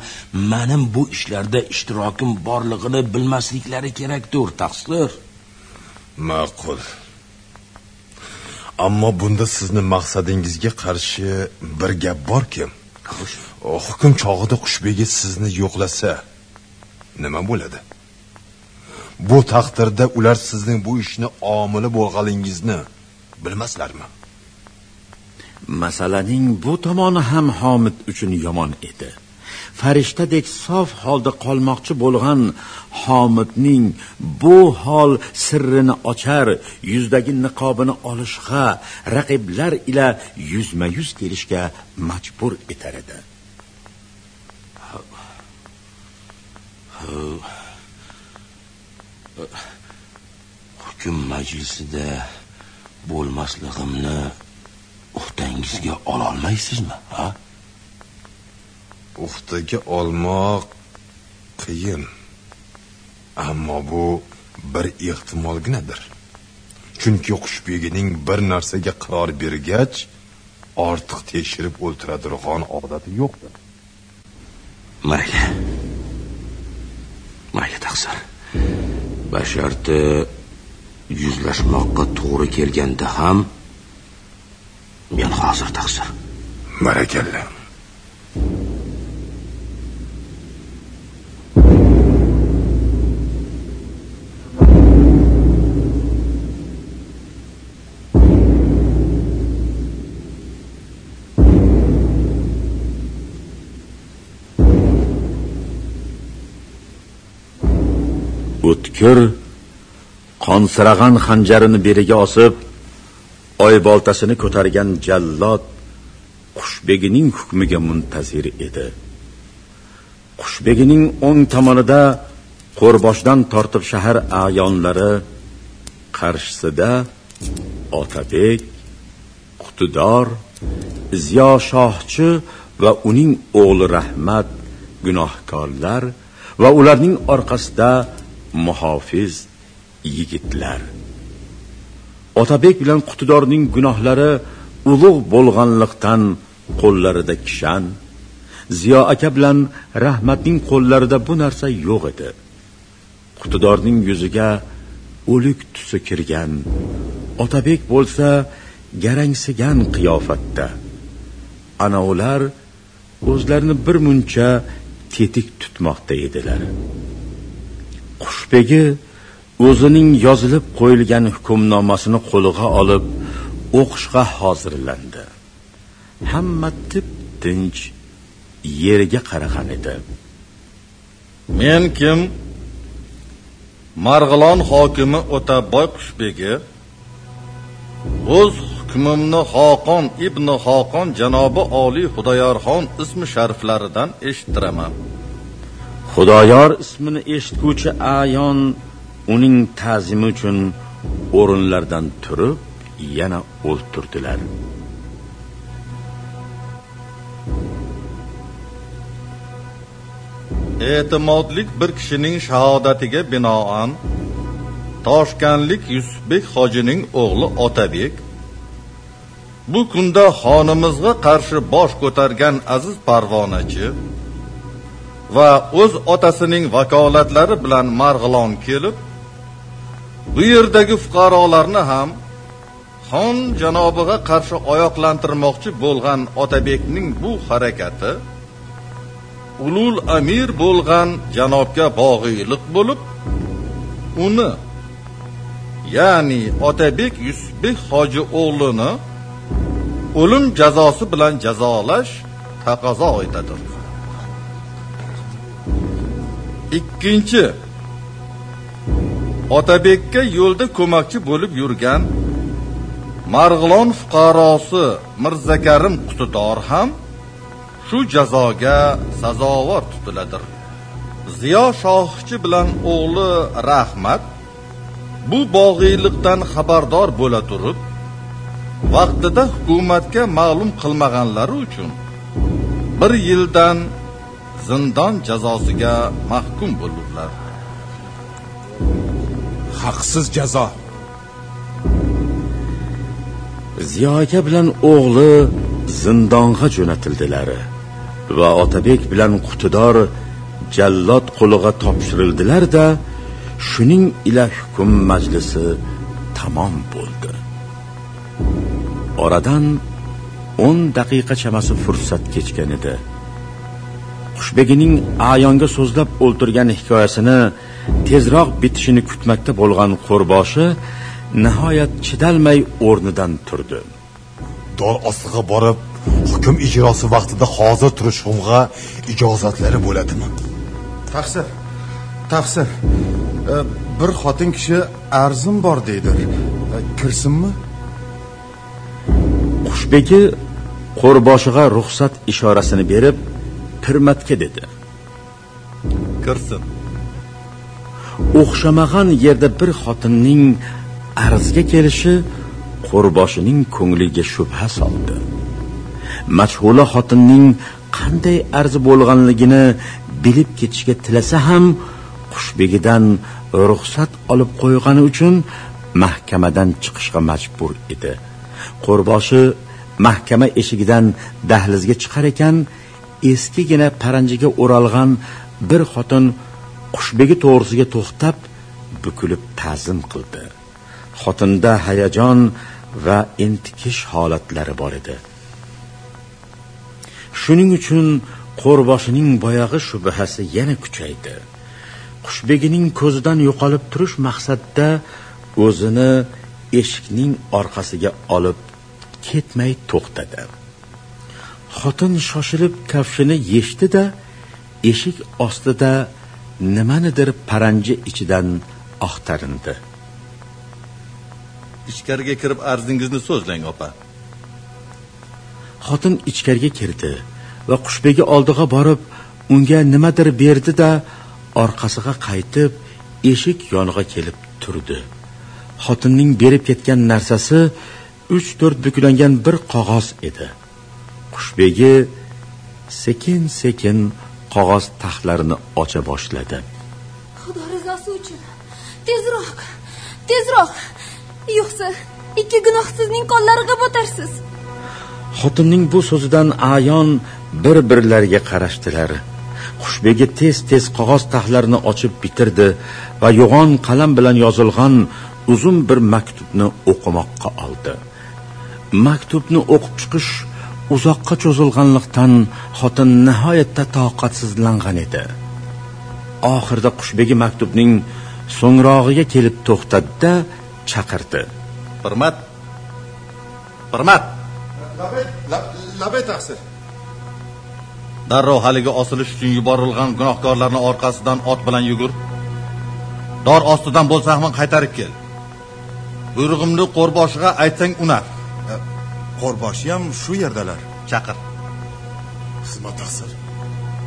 mening bu ishlarda ishtirokim borlig'ini bilmasliklari kerakdir taqsir ma'qul ammo bunda sizni maqsadingizga qarshi bir gap borki hukm chog'ida qushbegi sizni yo'qlasa nima bo'ladi? Bu taqdirda ular sizning bu ishni omili bo'lganingizni bilmaslarmi? Masalaning bu tomoni ham homid uchun yomon edi farishtadek sof holda qolmoqchi bo'lgan homidning bu hol sirrini ochar yuzdagi niqobini olishga raqiblar ila yuzma yuz kelishga majbur etar edi. Hukm majlisida bo'lmasligimni uxtangizga ololmaysizmi ha? Uxtaga olmoq qiyin. Ammo bu bir ehtimolginadir. Chunki qushbegining bir narsaga qaror bergach ortiq tekshirib o'ltiradigan odati yo'qdir. Mayli. Mayli taqsir. Basharti yuzlashmoqqa to'g'ri kelganda ham men hozir taqsir. Barakalla o'tkir qonsirag'an xanjarini beliga osib oy boltasini ko'targan jallod qushbegining hukmiga muntazir edi. Qushbegining o'ng tomonida qo'rboshdan tortib shahar ayonlari qarshisida otabek qutidor ziyo shohchi va uning o'g'li rahmat gunohkorlar va ularning orqasida muhofiz yigitlar. Otabek bilan qutidorning gunohlari ulug' bo'lganlikdan qo'llarida kishan ziyo aka bilan rahmatning qo'llarida bu narsa yo'q edi. Qutidorning yuziga o'lik tusi kirgan otabek bo'lsa garangsigan qiyofatda. Ana ular o'zlarini bir muncha tetik tutmoqda edilar. Qushbegi o'zining yozilib qo'yilgan hukmnomasini qo'liga olib o'qishga hozirlandi. Hamma tip tinch yerga qaragan edi. Men kim? Marg'ilon hokimi o'taboy qushbegi o'z hukmimni xoqon ibn xoqon janobi oliy xudoyorxon ismi shariflaridan eshittiraman xudoyor ismini eshitguvchi ayon uning ta'zimi uchun o'rinlardan turib yana o'ltirdilar. E'timodlik bir kishining shahodatiga binoan toshkanlik yusufbek hojining o'g'li otabek bu kunda xonimizga qarshi bosh ko'targan aziz parvonachi va o'z otasining vakolatlari bilan marg'ilon kelib bu yerdagi fuqarolarni ham xon janobiga qarshi oyoqlantirmoqchi bo'lgan otabekning bu harakati ulul amir bo'lgan janobga bog'iyliq bo'lib uni ya'ni otabek yusufbek hoji o'g'lini o'lim jazosi bilan jazolash taqozo etadir. Ikkinchi. Otabekka yo'lda ko'makchi bo'lib yurgan marg'ilon fuqarosi mirzakarim qutidor ham shu jazoga sazovor tutiladir. Ziyo shohchi bilan o'g'li rahmat bu bog'iylikdan xabardor bo'la turib vaqtida hukumatga ma'lum qilmaganlari uchun bir yildan zindon jazosiga mahkum bo'lurlar haqsiz jazo. Ziyo aka bilan o'g'li zindonga jo'natildilar va otabek bilan qutidor jallod qo'liga topshirildilar da shuning ila hukm majlisi tamom bo'ldi. Oradan o'n daqiqa chamasi fursat kechgan edi qushbegining ayonga so'zlab o'ltirgan hikoyasini tezroq bitishini kutmakda bo'lgan qo'rboshi nihoyat chidalmay o'rnidan turdi. Dor ostiga borib hukm ijrosi vaqtida hozir turishimga ijozatlari bo'ladimi? Taqsir taqsir E, bir xotin kishi arzim bor deydir E, kirsinmi? Qushbegi qo'rboshiga ruxsat ishorasini berib pirmatga dedi. Kirsin. O'xshamagan yerda bir xotinning arzga kelishi qo'rboshining ko'ngliga shubha soldi. Majhula xotinning qanday arzi bo'lganligini bilib ketishga tilasa ham qushbegidan ruxsat olib qo'ygani uchun mahkamadan chiqishga majbur edi. Qo'rboshi mahkama eshigidan dahlizga chiqar ekan eskigina paranjiga o'ralgan bir xotin qushbegi to'g'risiga to'xtab bukilib ta'zim qildi. Xotinda hayajon va intikish holatlari bor edi. Shuning uchun qo'rboshining boyag'i shubhasi yana kuchaydi. Qushbegining ko'zidan yo'qolib turish maqsadida o'zini eshikning orqasiga olib ketmay to'xtadi. Xotin shoshilib kafshini yechdi da eshik ostida nimanidir paranji ichidan oqtarindi ichkariga kirib arzingizni so'zlang opa. Xotin ichkariga kirdi va qushbegi oldiga borib unga nimadir berdi da orqasiga qaytib eshik yoniga kelib turdi. Xotinning berib ketgan narsasi uch to'rt buklangan bir qog'oz edi qushbegi sekin sekin qog'oz taxtlarini ocha boshladi. Xudo rizosi uchun. Tezroq tezroq. Yo'qsa ikki gunohsizning qo'llariga botarsiz. Xotinning bu so'zidan ayon bir birlariga qarashdilar. Xushbegi tez tez qog'oz taxtlarini ochib bitirdi va yo'g'on qalam bilan yozilgan uzun bir maktubni o'qimoqqa oldi. Maktubni o'qib chiqish uzoqqa cho'zilganlikdan xotin nihoyatda toqatsizlangan edi. Oxirida qushbegi maktubning so'ngrog'iga kelib to'xtadida chaqirdi. Hurmat. Hurmat. Labay taqsir. Darrov haligi osilish uchun yuborilgan gunohkorlarni orqasidan ot bilan yugur. Dor ostidan bo'lsa ham qaytarib kel. Buyrug'imni qo'rboshiga aytsang unar qo'rboshi ham shu yerdalar. Chaqir. Xizmat taqsir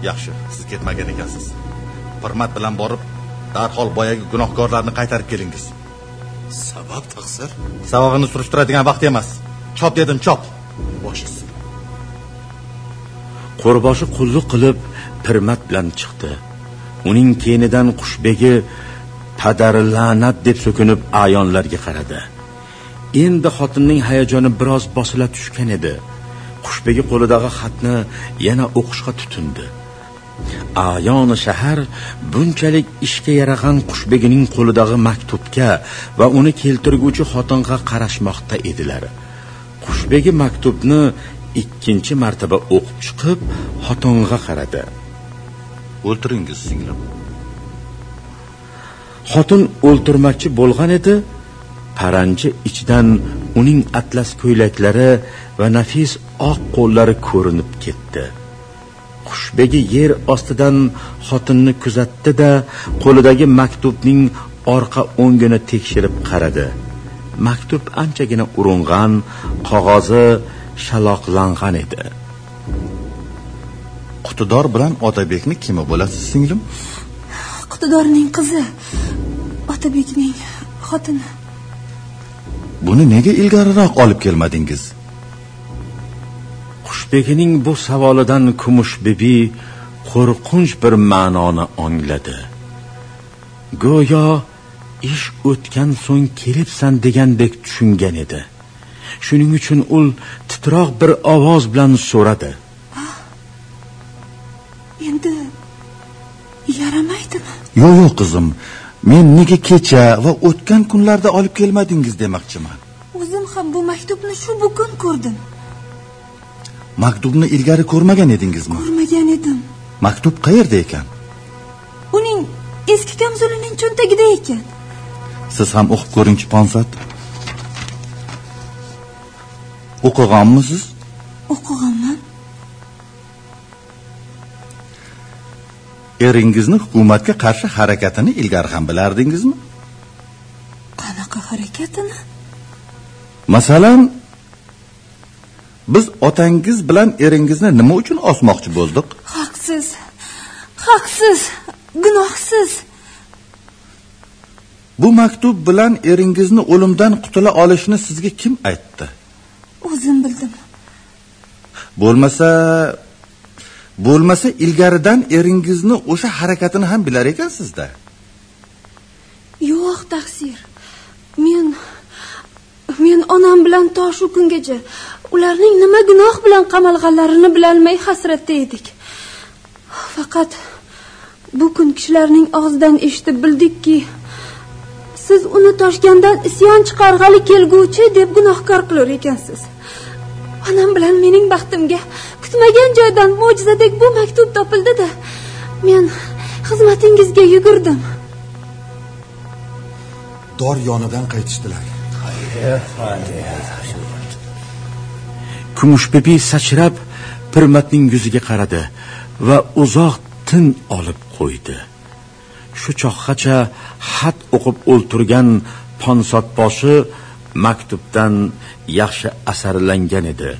yaxshi siz ketmagan ekansiz. Hurmat bilan borib darhol boyagi gunohkorlarni qaytarib kelingiz. Sabab taqsir? Sababini surishtiradigan vaqt emas. Chop dedim chop. Bosh ustiga qo'rboshi qulluq qilib pirmat bilan chiqdi. Uning keynidan qushbegi padari la'nat deb so'kinib ayonlarga qaradi endi xotinning hayajoni biroz bosila tushgan edi. Qushbegi qo'lidagi xatni yana o'qishga tutindi. Ayoni shahar bunchalik ishga yaragan qushbegining qo'lidagi maktubga va uni keltirguvchi xotinga qarashmoqda edilar. Qushbegi maktubni ikkinchi martaba o'qib chiqib xotinga qaradi. O'ltiringiz singlim. Xotin o'ltirmoqchi bo'lgan edi paranji ichidan uning atlas ko'ylaklari va nafis oq qo'llari ko'rinib ketdi. Qushbegi yer ostidan xotinni kuzatdi da qo'lidagi maktubning orqa o'ngini tekshirib qaradi. Maktub anchagina urung'an qog'ozi shaloqlangan edi. Qutidor bilan otabekni kimi bo'lasiz singlim? Iqtidorning qizi otabekning xotini buni nega ilgariroq olib kelmadingiz? Qushbegining bu savolidan kumush bibi qo'rqinch bir ma'noni angladi go'yo ish o'tgan so'ng kelibsan degandek tushungan edi. Shuning uchun u titroq bir ovoz bilan so'radi. Endi yaramaydimi? Yo'q yo'q qizim men nega kecha va o'tgan kunlarda olib kelmadingiz demoqchiman. O'zim ham bu maktubni shu bugun ko'rdim. Maktubni ilgari ko'rmagan edingizmi? Ko'rmagan edim. Maktub qayerda ekan? Uning eski kamzulining cho'ntagida ekan. Siz ham o'qib ko'ringchi ponsat o'qiganmisiz? O'qiganman eringizni hukumatga qarshi harakatini ilgari ham bilardingizmi? Qanaqa harakatini? Masalan biz otangiz bilan eringizni nima uchun osmoqchi bo'ldik? Haqsiz haqsiz gunohsiz. Bu maktub bilan eringizni o'limdan qutula olishni sizga kim aytdi? O'zim bildim. Bo'lmasa bo'lmasa ilgaridan eringizni o'sha harakatini ham bilar ekansizda. Yo'q taqsir. Men men onam bilan to shu kungacha ularning nima gunoh bilan qamalganlarini bilolmay hasratda edik. Faqat bu kun kishilarning og'zidan eshitib bildikki siz uni toshgandan isyon chiqarg'ali kelguvchi deb gunohkor qilar ekansiz. Onam bilan mening baxtimga kutmagan joydan mo'jizadek bu maktub topildi-da. Men xizmatingizga yugurdim. Dor yonidan qaytishdilar. Kumushbibi sachrab pirmatning yuziga qaradi va uzoq tin olib qo'ydi. Shu choqqacha xat o'qib o'ltirgan ponsodboshi maktubdan yaxshi asarlangan edi.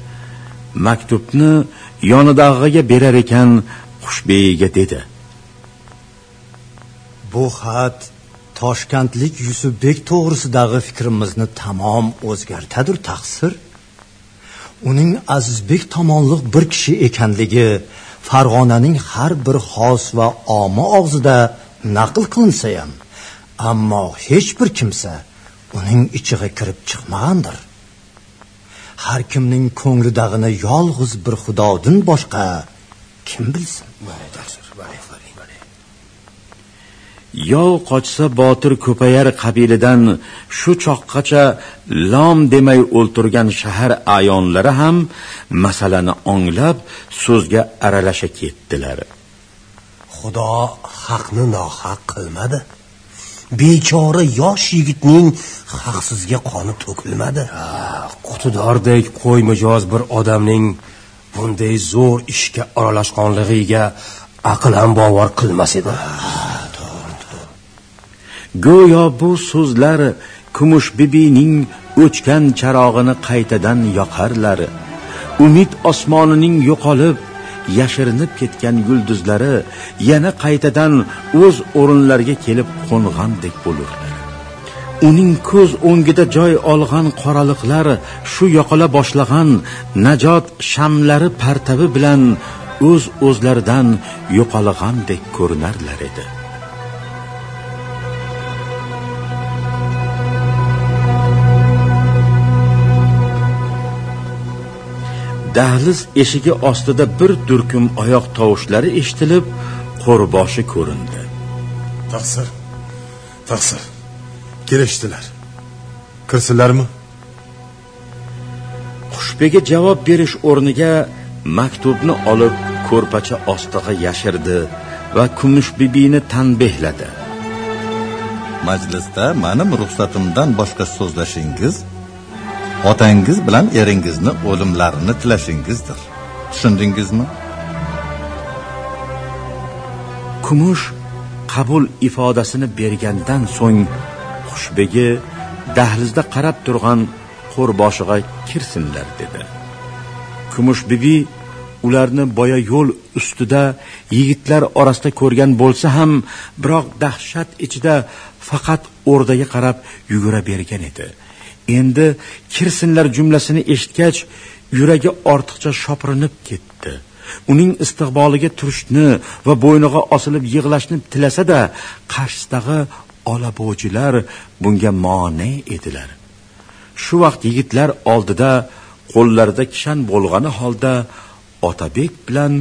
Maktubni yonidag'iga berar ekan xushbeyga dedi. Bu xat toshkentlik yusufbek to'g'risidagi fikrimizni tamom o'zgartadir taqsir. Uning azizbek tomonliq bir kishi ekanligi farg'onaning har bir xos va omi og'zida naql qilinsa ham ammo hech bir kimsa uning ichiga kirib chiqmagandir. Har kimning ko'nglidag'ini yolg'iz bir xudodan boshqa kim bilsin? Yov qochsa botir ko'payar qabilidan shu choqqacha lom demay o'ltirgan shahar ayonlari ham masalani onglab so'zga aralasha ketdilar. Xudo haqni nohaq qilmadi bechora yosh yigitning haqsizga qoni to'kilmadi. Qutidordek qo'y mijoz bir odamning bunday zo'r ishga aralashganligiga aql ham bovar qilmas edi. Go'yo bu so'zlar kumush bibining o'chgan charog'ini qaytadan yoqarlar. Umid osmonining yo'qolib yashirinib ketgan yulduzlari yana qaytadan o'z o'rinlariga kelib qo'ng'andek bo'lurdi uning ko'z o'ngida joy olgan qoraliqlar shu yoqola boshlagan najot shamlari partavi bilan o'z o'zlaridan yo'qolgandek ko'rinarlar edi. Dahliz eshigi ostida bir turkum oyoq tovushlari eshitilib qo'rboshi ko'rindi. Taqsir taqsir. Kelishdilar. Kirsinlarmi? Xushbega javob berish o'rniga maktubni olib ko'rpacha ostiga yashirdi va kumush bibini tanbehladi. Majlisda mening ruxsatimdan boshqa so'zlashingiz otangiz bilan eringizni o'limlarini tilashingizdir. Tushundingizmi? Kumush qabul ifodasini bergandan so'ng xushbegi dahlizda qarab turgan qo'rboshiga kirsinlar dedi. Kumush bibi ularni boya yo'l ustida yigitlar orasida ko'rgan bo'lsa ham biroq dahshat ichida faqat o'rdaga qarab yugura bergan edi. Endi kirsinlar jumlasini eshitgach yuragi ortiqcha shopirinib ketdi. Uning istiqboliga turishni va bo'yniga osilib yig'lashni tilasa da qarshisidagi olabo'jilar bunga mone edilar. Shu vaqt yigitlar oldida qo'llarida kishan bo'lgani holda otabek bilan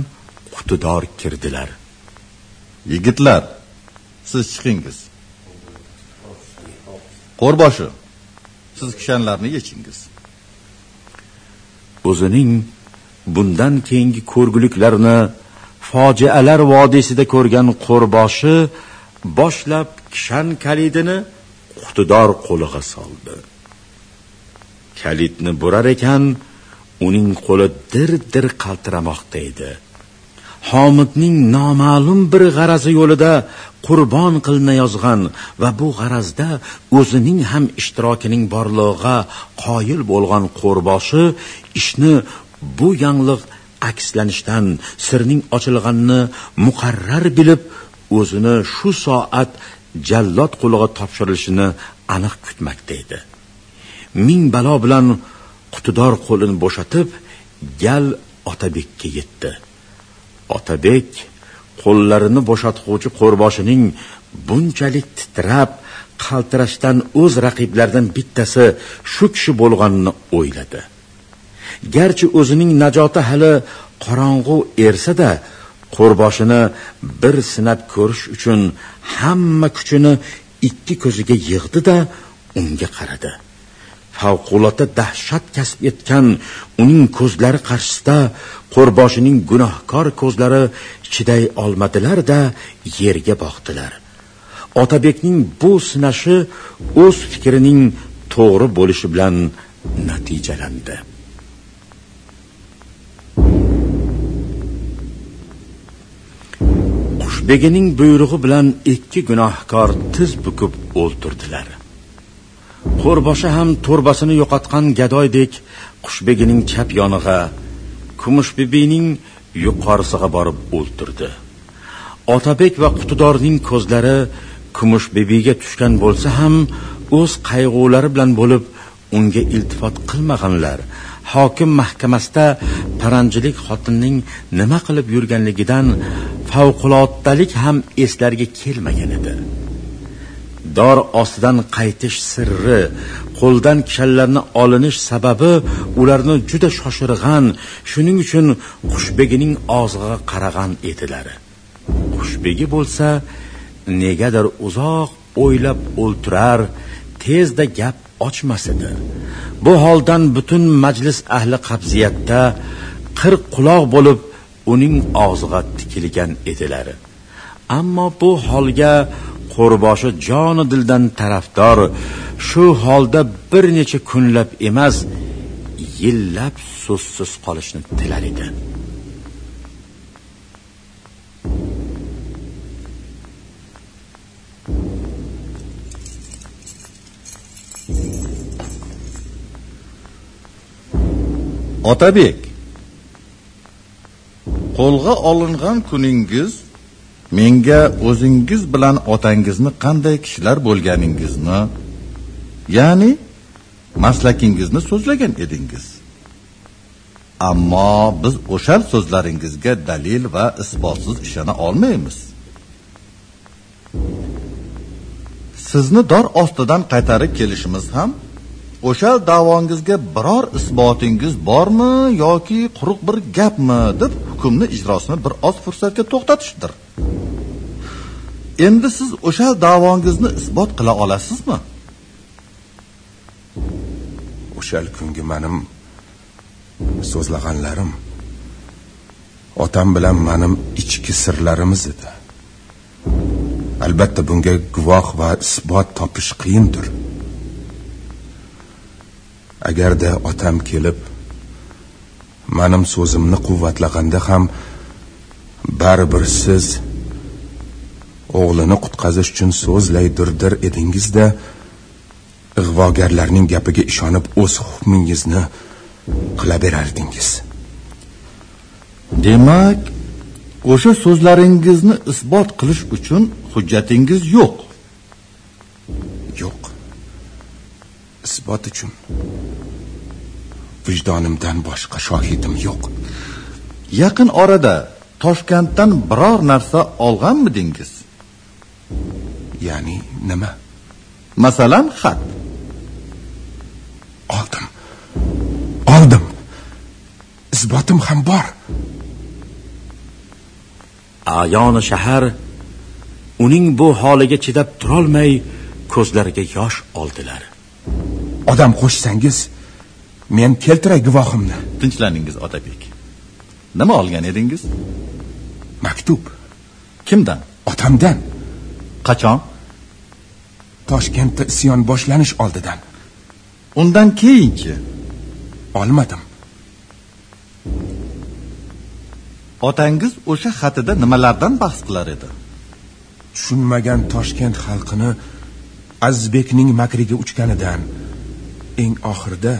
qutidor kirdilar. Yigitlar siz chiqingiz. Qo'rboshi siz kishanlarni yechingiz. O'zining bundan keyingi ko'rguliklarni fojialar vodiysida ko'rgan qo'rboshi boshlab kishan kalidini qutidor qo'liga soldi. Kalitni burar ekan uning qo'li dir dir qaltiramoqda edi. Homidning noma'lum bir g'arazi yo'lida qurbon qilinayozgan va bu g'arazda o'zining ham ishtirokining borlig'iga qoyil bo'lgan qo'rboshi ishni bu yangliq akslanishdan sirning ochilganini muqarrar bilib o'zini shu soat jallod qo'liga topshirilishini aniq kutmoqda edi. Ming balo bilan qutidor qo'lini bo'shatib gal otabekka yetdi. Otabek qo'llarini bo'shatquvchi qo'rboshining bunchalik titrab qaltirashdan o'z raqiblaridan bittasi shu kishi bo'lganini o'yladi. Garchi o'zining najoti hali qorong'u ersa-da qo'rboshini bir sinab ko'rish uchun hamma kuchini ikki ko'ziga yig'di-da unga qaradi. Favqulodda dahshat kasb etgan uning ko'zlari qarshisida qo'rboshining gunohkor ko'zlari chiday olmadilar-da yerga boqdilar. Otabekning bu sinashi o'z fikrining to'g'ri bo'lishi bilan natijalandi. Qushbegining buyrug'i bilan ikki gunohkor tiz bukib o'ltirdilar. Qo'rboshi ham to'rbasini yo'qotgan gadoydek qushbegining chap yonig'a kumushbibining yuqorisiga borib o'ltirdi. Otabek va qutidorning ko'zlari kumushbibiga tushgan bo'lsa ham o'z qayg'ulari bilan bo'lib unga iltifot qilmaganlar. Hokim mahkamasida paranjilik xotinning nima qilib yurganligidan favquloddalik ham eslariga kelmagan edi. Dor ostidan qaytish sirri qo'ldan kishanlarni olinish sababi ularni juda shoshirg'an shuning uchun xushbegining og'ziga qaragan edilar. Xushbegi bo'lsa negadir uzoq o'ylab o'ltirar tezda gap ochmas edi bu holdan butun majlis ahli qabziyatda qirq quloq bo'lib uning og'ziga tikilgan edilar. Ammo bu holga qo'rboshi jonu dildan tarafdor shu holda bir necha kunlab emas yillab so'zsiz qolishni tilar edi. Otabek qo'lga olingan kuningiz menga o'zingiz bilan otangizni qanday kishilar bo'lganingizni ya'ni maslakingizni so'zlagan edingiz. Ammo biz o'sha so'zlaringizga dalil va isbotsiz ishona olmaymiz. Sizni dor ostidan qaytarib kelishimiz ham o'sha davongizga biror isbotingiz bormi yoki quruq bir gapmi deb hukmni ijrosini bir oz fursatga to'xtatishdir. Endi siz o'sha davongizni isbot qila olasizmi? O'sha kungi menim so'zlaganlarim. Otam bilan menim ichki sirlarimiz edi. Albatta bunga guvoh va isbot topish qiyindir. Agarda otam kelib menim so'zimni quvvatlaganda ham baribir siz o'g'lini qutqazish uchun so'zlaydirdir edingizda ig'vogarlarning gapiga ishonib o'z hukmingizni qilaverardingiz. Demak o'sha so'zlaringizni isbot qilish uchun hujjatingiz yo'q. Yo'q. Isbot uchun vijdonimdan boshqa shohidim yo'q. Yaqin orada toshkentdan biror narsa olganmidingiz ya'ni nima masalan xat. Oldim oldim isbotim ham bor. Ayoni shahar uning bu holiga chidab turolmay ko'zlariga yosh oldilar. Odam qo'shsangiz men keltiray guvohimni. Tinchlaningiz otabek. Nima olgan edingiz? Maktub. Kimdan? Otamdan qachon? Toshkentda isyon boshlanish oldidan. Undan keyinchi? Olmadim. Otangiz o'sha xatida nimalardan bahs qilar edi? Tushunmagan toshkent xalqini azizbekning makriga uchganidan eng oxirida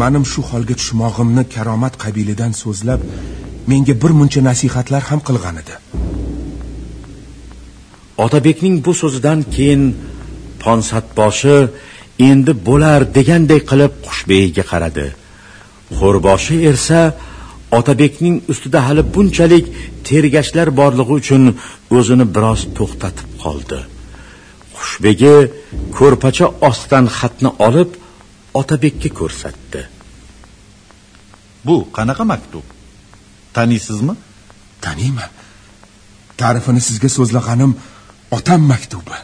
menim shu holga tushmog'imni karomat qabilidan so'zlab menga bir muncha nasihatlar ham qilgan edi otabekning bu so'zidan keyin ponsatboshi endi bo'lar degandek qilib xushbeyiga qaradi. Xo'rboshi esa otabekning ustida hali bunchalik tergashlar borligi uchun o'zini biroz to'xtatib qoldi. Xushbegi ko'rpacha ostidan xatni olib otabekka ko'rsatdi. Bu qanaqa maktub? Taniysizmi taniyman. Ta'rifini sizga so'zlaganim otam maktubi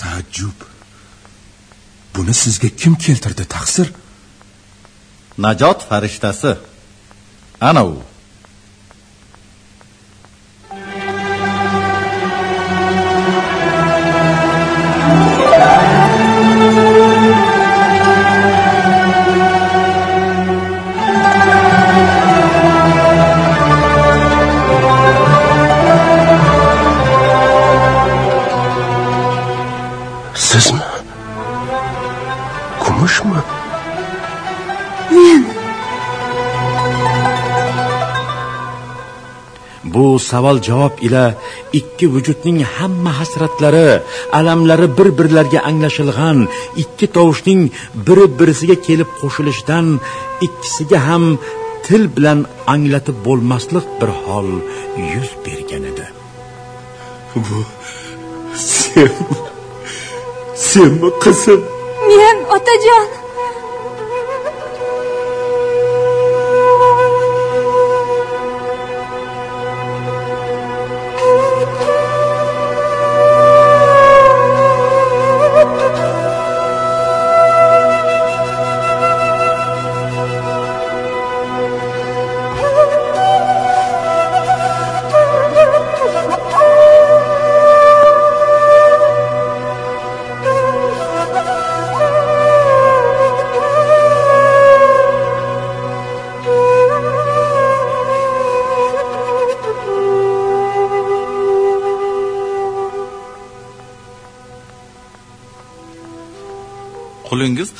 taajjub buni sizga kim keltirdi taqsir? Najot farishtasi. Ana u men. Bu savol javob ila ikki vujudning hamma hasratlari alamlari bir birlariga anglashilgan ikki tovushning biri birisiga kelib qo'shilishidan ikkisiga ham til bilan anglatib bo'lmaslik bir hol yuz bergan edi. Bu sen senmi qizim. Men otajon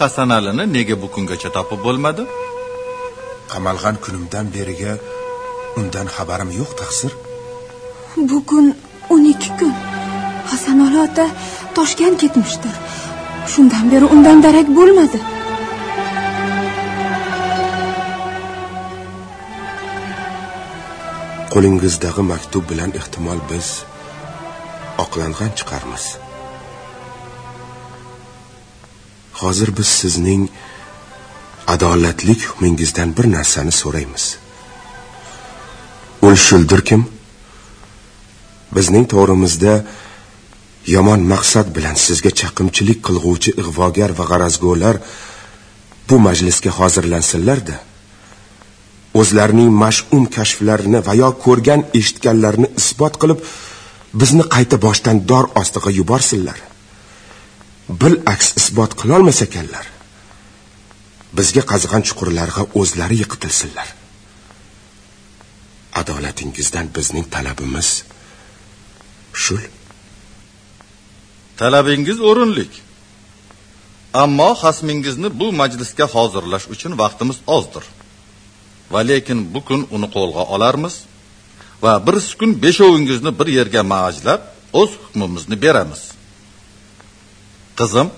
hasanalini nega bu kungacha topib bo'lmadi? Qamalgan kunimdan beriga undan xabarim yo'q taqsir. Bugun 12 kun. Hasanoli ota toshkent ketmishdir. Shundan beri undan darak bo'lmadi. Qo'lingizdagi maktub bilan ehtimol biz oqlangan chiqarmiz hozir biz sizning adolatlik hukmingizdan bir narsani so'raymiz. Ul shuldirkim bizning to'g'rimizda yomon maqsad bilan sizga chaqimchilik qilg'uvchi ig'vogar va g'arazgo'lar bu majlisga hozirlansinlarda o'zlarining mash'um kashflarini va yo ko'rgan eshitganlarini isbot qilib bizni qayta boshdan dor ostiga yuborsinlar. Bil aks isbot qilolmas ekanlar. Bizga qazig'an chuqurlarga o'zlari yiqitilsinlar. Adolatingizdan bizning talabimiz shul. Talabingiz o'rinlik. Ammo xasmingizni bu majlisga hozirlash uchun vaqtimiz ozdir. Va lekin bu kun uni qo'lga olarmiz va bir kun beshovingizni bir yerga majlab o'z hukmimizni beramiz. Qizim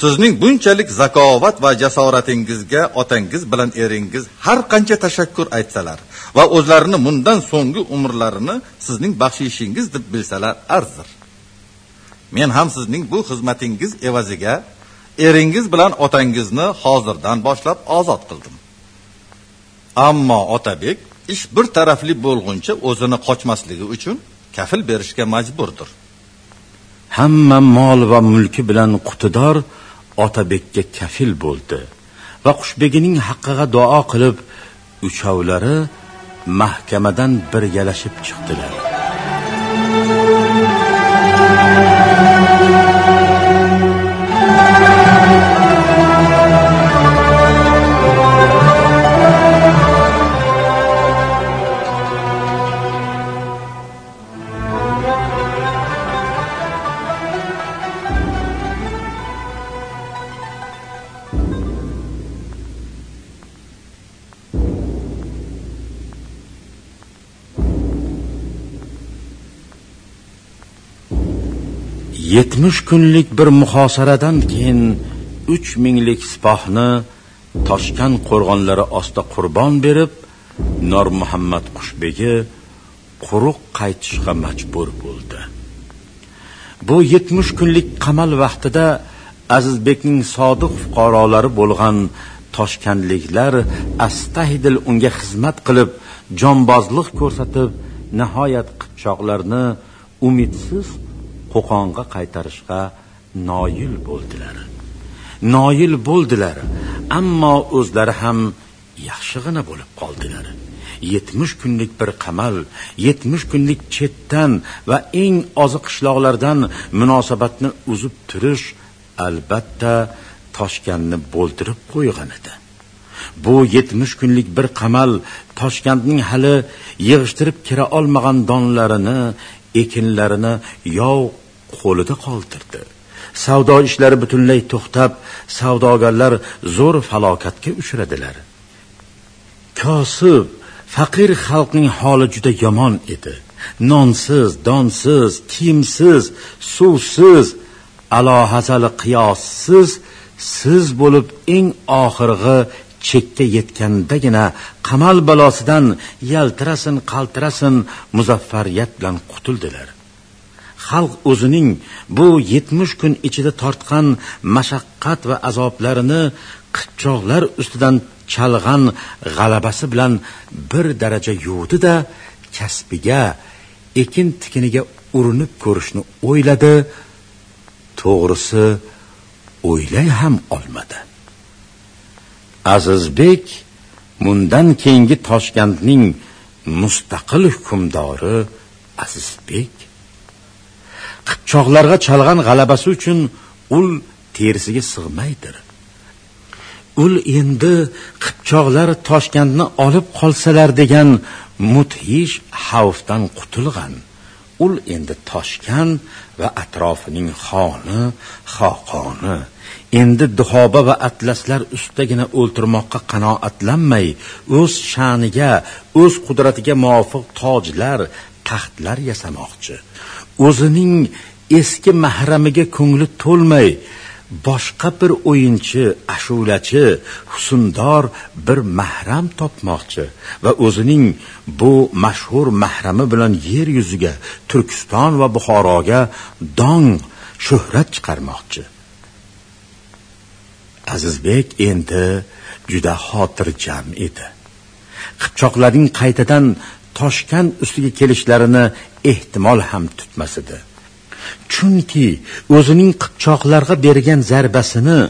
sizning bunchalik zakovat va jasoratingizga otangiz bilan eringiz har qancha tashakkur aytsalar va o'zlarini bundan so'nggi umrlarini sizning baxshishingiz deb bilsalar arzir. Men ham sizning bu xizmatingiz evaziga eringiz bilan otangizni hozirdan boshlab ozod qildim. Ammo otabek ish bir tarafli bo'lguncha o'zini qochmasligi uchun kafil berishga majburdir. Hamma mol va mulki bilan qutidor otabekka kafil bo'ldi. Va qushbegining haqqiga duo qilib uchovlari mahkamadan birgalashib chiqdilar. Yetmish kunlik bir muhosaradan keyin uch minglik sipohni toshkan qo'rg'onlari ostida qurbon berib nor muhammad qushbegi quruq qaytishga majbur bo'ldi. Bu yetmish kunlik qamal vaqtida azizbekning sodiq fuqarolari bo'lgan toshkanliklar astaydil unga xizmat qilib jonbozlik ko'rsatib nihoyat qipchoqlarni umidsiz qo'qonga qaytarishga noil bo'ldilar. Noil bo'ldilar ammo o'zlari ham yaxshig'ina bo'lib qoldilar. Yetmish kunlik bir qamal yetmish kunlik chetdan va eng ozi qishloqlardan munosabatni uzib turish albatta toshkentni bo'ldirib qo'ygan edi. Bu yetmish kunlik bir qamal toshkentning hali yig'ishtirib kira olmagan donlarini ekinlarini yov qo'lida qoldirdi. Savdo ishlari butunlay to'xtab savdogarlar zo'r falokatga uchradilar. Kosib faqir xalqning holi juda yomon edi. Nonsiz donsiz kiyimsiz suvsiz alohazali qiyossiz siz bo'lib eng oxirgi chekka yetgandagina qamal balosidan yaltirasin qaltirasin muzaffariyat bilan qutuldilar. Xalq o'zining bu yetmish kun ichida tortgan mashaqqat va azoblarini qipchoqlar ustidan chalg'an g'alabasi bilan bir daraja yuvdi da kasbiga ekin tikiniga urinib ko'rishni o'yladi. To'g'risi o'ylay ham olmadi. Azizbek bundan keyingi toshkentning mustaqil hukmdori azizbek. Qipchoqlarga chalg'an g'alabasi uchun ul terisiga sig'maydir. Ul endi qipchoqlar toshkentni olib qolsalar degan mudhish xavfdan qutulgan. Ul endi toshkent va atrofining xoni xoqoni. Endi duhoba va atlaslar ustidagina o'ltirmoqqa qanoatlanmay o'z sha'niga o'z qudratiga muvofiq tojlar taxtlar yasamoqchi. O'zining eski mahramiga ko'ngli to'lmay boshqa bir o'yinchi ashulachi husndor bir mahram topmoqchi va o'zining bu mashhur mahrami bilan yer yuziga turkiston va buxoroga dong shuhrat chiqarmoqchi. Azizbek endi juda xotirjam edi. Qipchoqlarning qaytadan toshkan ustiga kelishlarini ehtimol ham tutmas edi chunki o'zining qipchoqlarga bergan zarbasini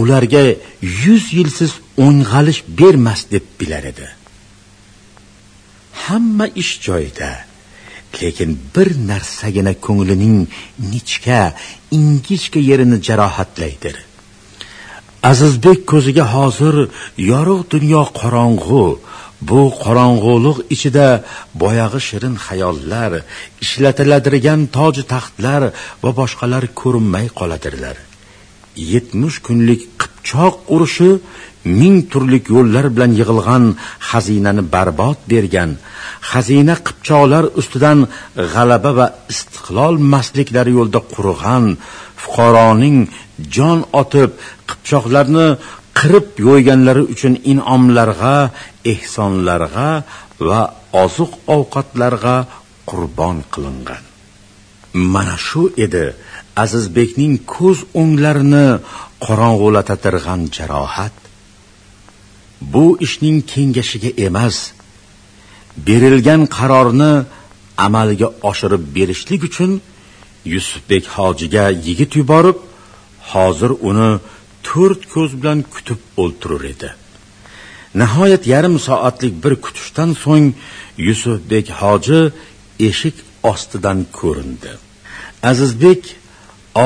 ularga yuz yilsiz o'ng'alish bermas deb bilar edi. Hamma ish joyida lekin bir narsagina ko'nglining nichka ingichka yerini jarohatlaydir. Azizbek ko'ziga hozir yorug' dunyo qorong'u bu qorong'uliq ichida boyag'i shirin xayollar ishlatiladigan toj taxtlar va boshqalar ko'rinmay qoladirlar. Yetmish kunlik qipchoq urushi ming turlik yo'llar bilan yig'ilgan xazinani barbod bergan xazina qipchoqlar ustidan g'alaba va istiqlol masliklari yo'lida qurg'an fuqaroning jon otib qipchoqlarni qirib yo'yganlari uchun in'omlarga ehsonlarga va oziq ovqatlarga qurbon qilingan. Mana shu edi azizbekning ko'z o'nglarini qorong'ulatatirg'an jarohat. Bu ishning kengashiga emas berilgan qarorni amalga oshirib berishlik uchun yusufbek hojiga yigit yuborib hozir uni to'rt ko'z bilan kutib o'ltirar edi. Nihoyat yarim soatlik bir kutishdan so'ng yusufbek hoji eshik ostidan ko'rindi. Azizbek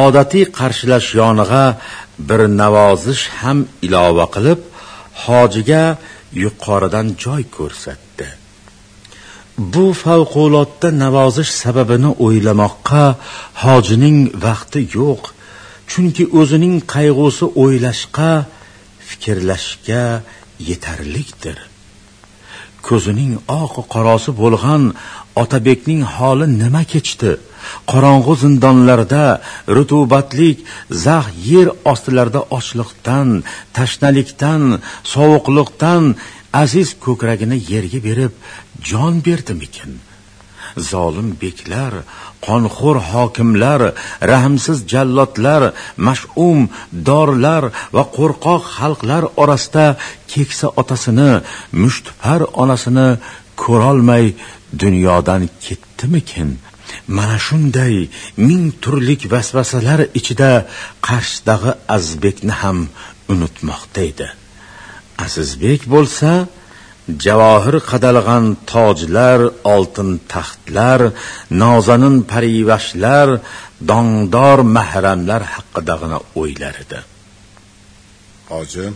odatiy qarshilash yonig'a bir navozish ham ilova qilib hojiga yuqoridan joy ko'rsatdi. Bu favqulodda navozish sababini o'ylamoqqa hojining vaqti yo'q chunki o'zining qayg'usi o'ylashga fikrlashga yetarlikdir ko'zining oq qorosi bo'lgan otabekning holi nima kechdi? Qorong'u zindonlarda rutubatlik zax yer ostilarida ochliqdan tashnalikdan sovuqliqdan aziz ko'kragini yerga berib jon berdimikin zolim beklar qonxo'r hokimlar rahmsiz jallodlar mash'um dorlar va qo'rqoq xalqlar orasida keksa otasini mushtipar onasini ko'rolmay dunyodan ketdimikin? Mana shunday ming turlik vasvasalar ichida qarshisidagi azbekni ham unutmoqda edi. Azizbek bo'lsa javohir qadalg'an tojlar oltin taxtlar nozanin parivashlar dongdor mahramlar haqidagina o'ylar edi. Hoji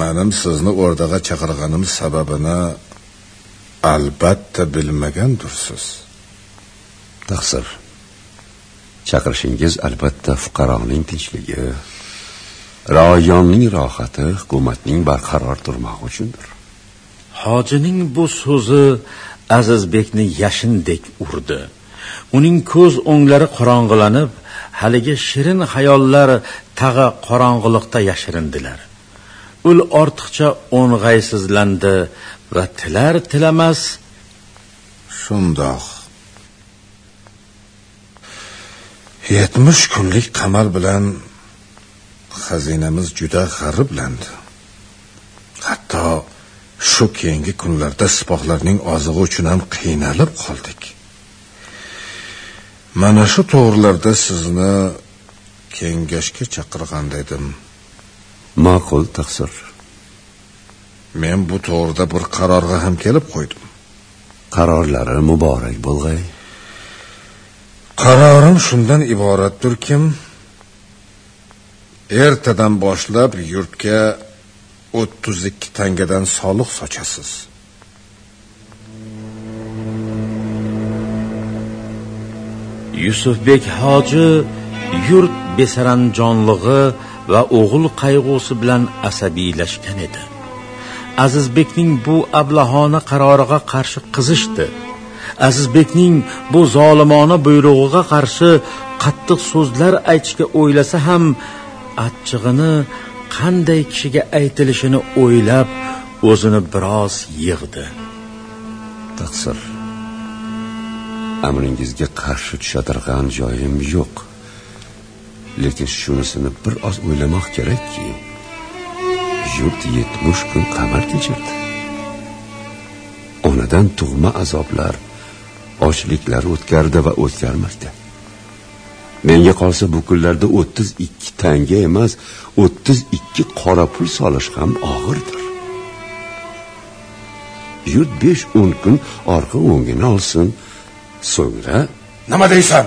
manim sizni o'rdaga chaqirganim sababini albatta bilmagandursiz taqsir. Chaqirishingiz albatta fuqaroning tinchligi rayonning rohati hukumatning barqaror turmog'i uchundir. Hojining bu so'zi azizbekni yashindek urdi. Uning ko'z o'nglari qorong'ilanib haligi shirin xayollar tag'a qorong'uliqda yashirindilar. Ul ortiqcha o'ng'aysizlandi va tilar tilamas shundoq. Yetmish kunlik qamal bilan xazinamiz juda g'ariblandi. Hatto shu keyingi kunlarda sipohlarning ozig'i uchun ham qiynalib qoldik. Mana shu to'g'rilarda sizni kengashga chaqirgan edim. Ma'qul taqsir. Men bu to'g'rida bir qarorga ham kelib qo'ydim. Qarorlari muborak bo'lg'ay. Qarorim shundan iboratdirkim ertadan boshlab yurtga o'ttiz ikki tangadan soliq sochasiz. Yusufbek hoji yurt besaranjonlig'i va o'g'il qayg'usi bilan asabiylashgan edi. Azizbekning bu ablahona qaroriga qarshi qizishdi. Azizbekning bu zolimona buyrug'iga qarshi qattiq so'zlar aytishga o'ylasa ham achchig'ini qanday kishiga aytilishini o'ylab o'zini biroz yig'di. Taqsir. Amringizga qarshi tushadirg'an joyim yo'q. Lekin shunisini bir oz o'ylamoq kerakki yurt yetmish kun qamar kechirdi. Onadan tug'ma azoblar ochliklar o'tkardi va o'tkarmoqda menga qolsa bu kunlarda o'ttiz ikki tanga emas o'ttiz ikki qora pul solish ham og'irdir. Yurt besh o'n kun orqa o'ngini olsin so'ngra nima deysan?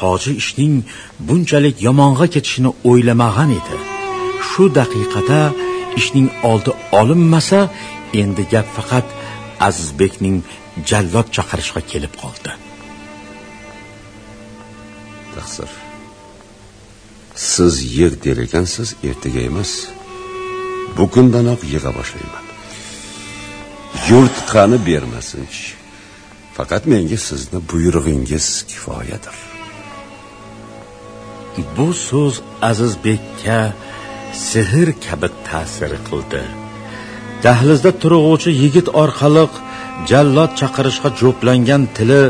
Hoji ishning bunchalik yomonga ketishini o'ylamagan edi. Shu daqiqada ishning oldi olinmasa endi gap faqat azizbekning jallod chaqirishga kelib qoldi taqsir siz yig' der ekansiz ertaga emas. Bugundanoq yig'a boshlayman. Yurt qani bermasinchi faqat menga sizni buyrug'ingiz kifoyadir. Bu so'z azizbekka sehr kabi ta'sir qildi. Dahlizda turg'uvchi yigit orqali jallod chaqirishga jo'plangan tili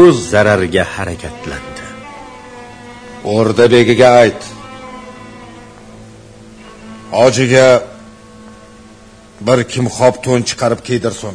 o'z zarariga harakatlandi o'rda begiga ayt. Hojiga bir kimxob to'n chiqarib kiydirsin.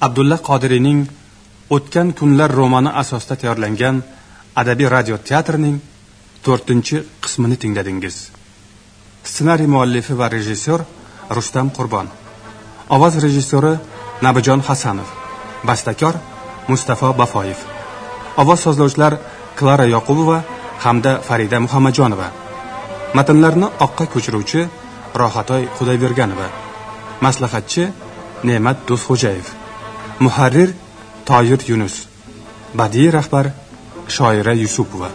Abdulla qodiriyning o'tgan kunlar romani asosida tayyorlangan adabiy radio teatrining to'rtinchi qismini tingladingiz. Ssenariy muallifi va rejissyor rustam qurbon. Ovoz rejissyori nabijon hasanov. Bastakor mustafo bafoyev. Ovoz sozlovchilar klara yoqubova hamda farida muhammadjonova. Matnlarni oqqa ko'chiruvchi rohatoy xudoyberganova. Maslahatchi ne'mat do'stxo'jayev. Muharrir toyir yunus. Badiiy rahbar shoira yusupova.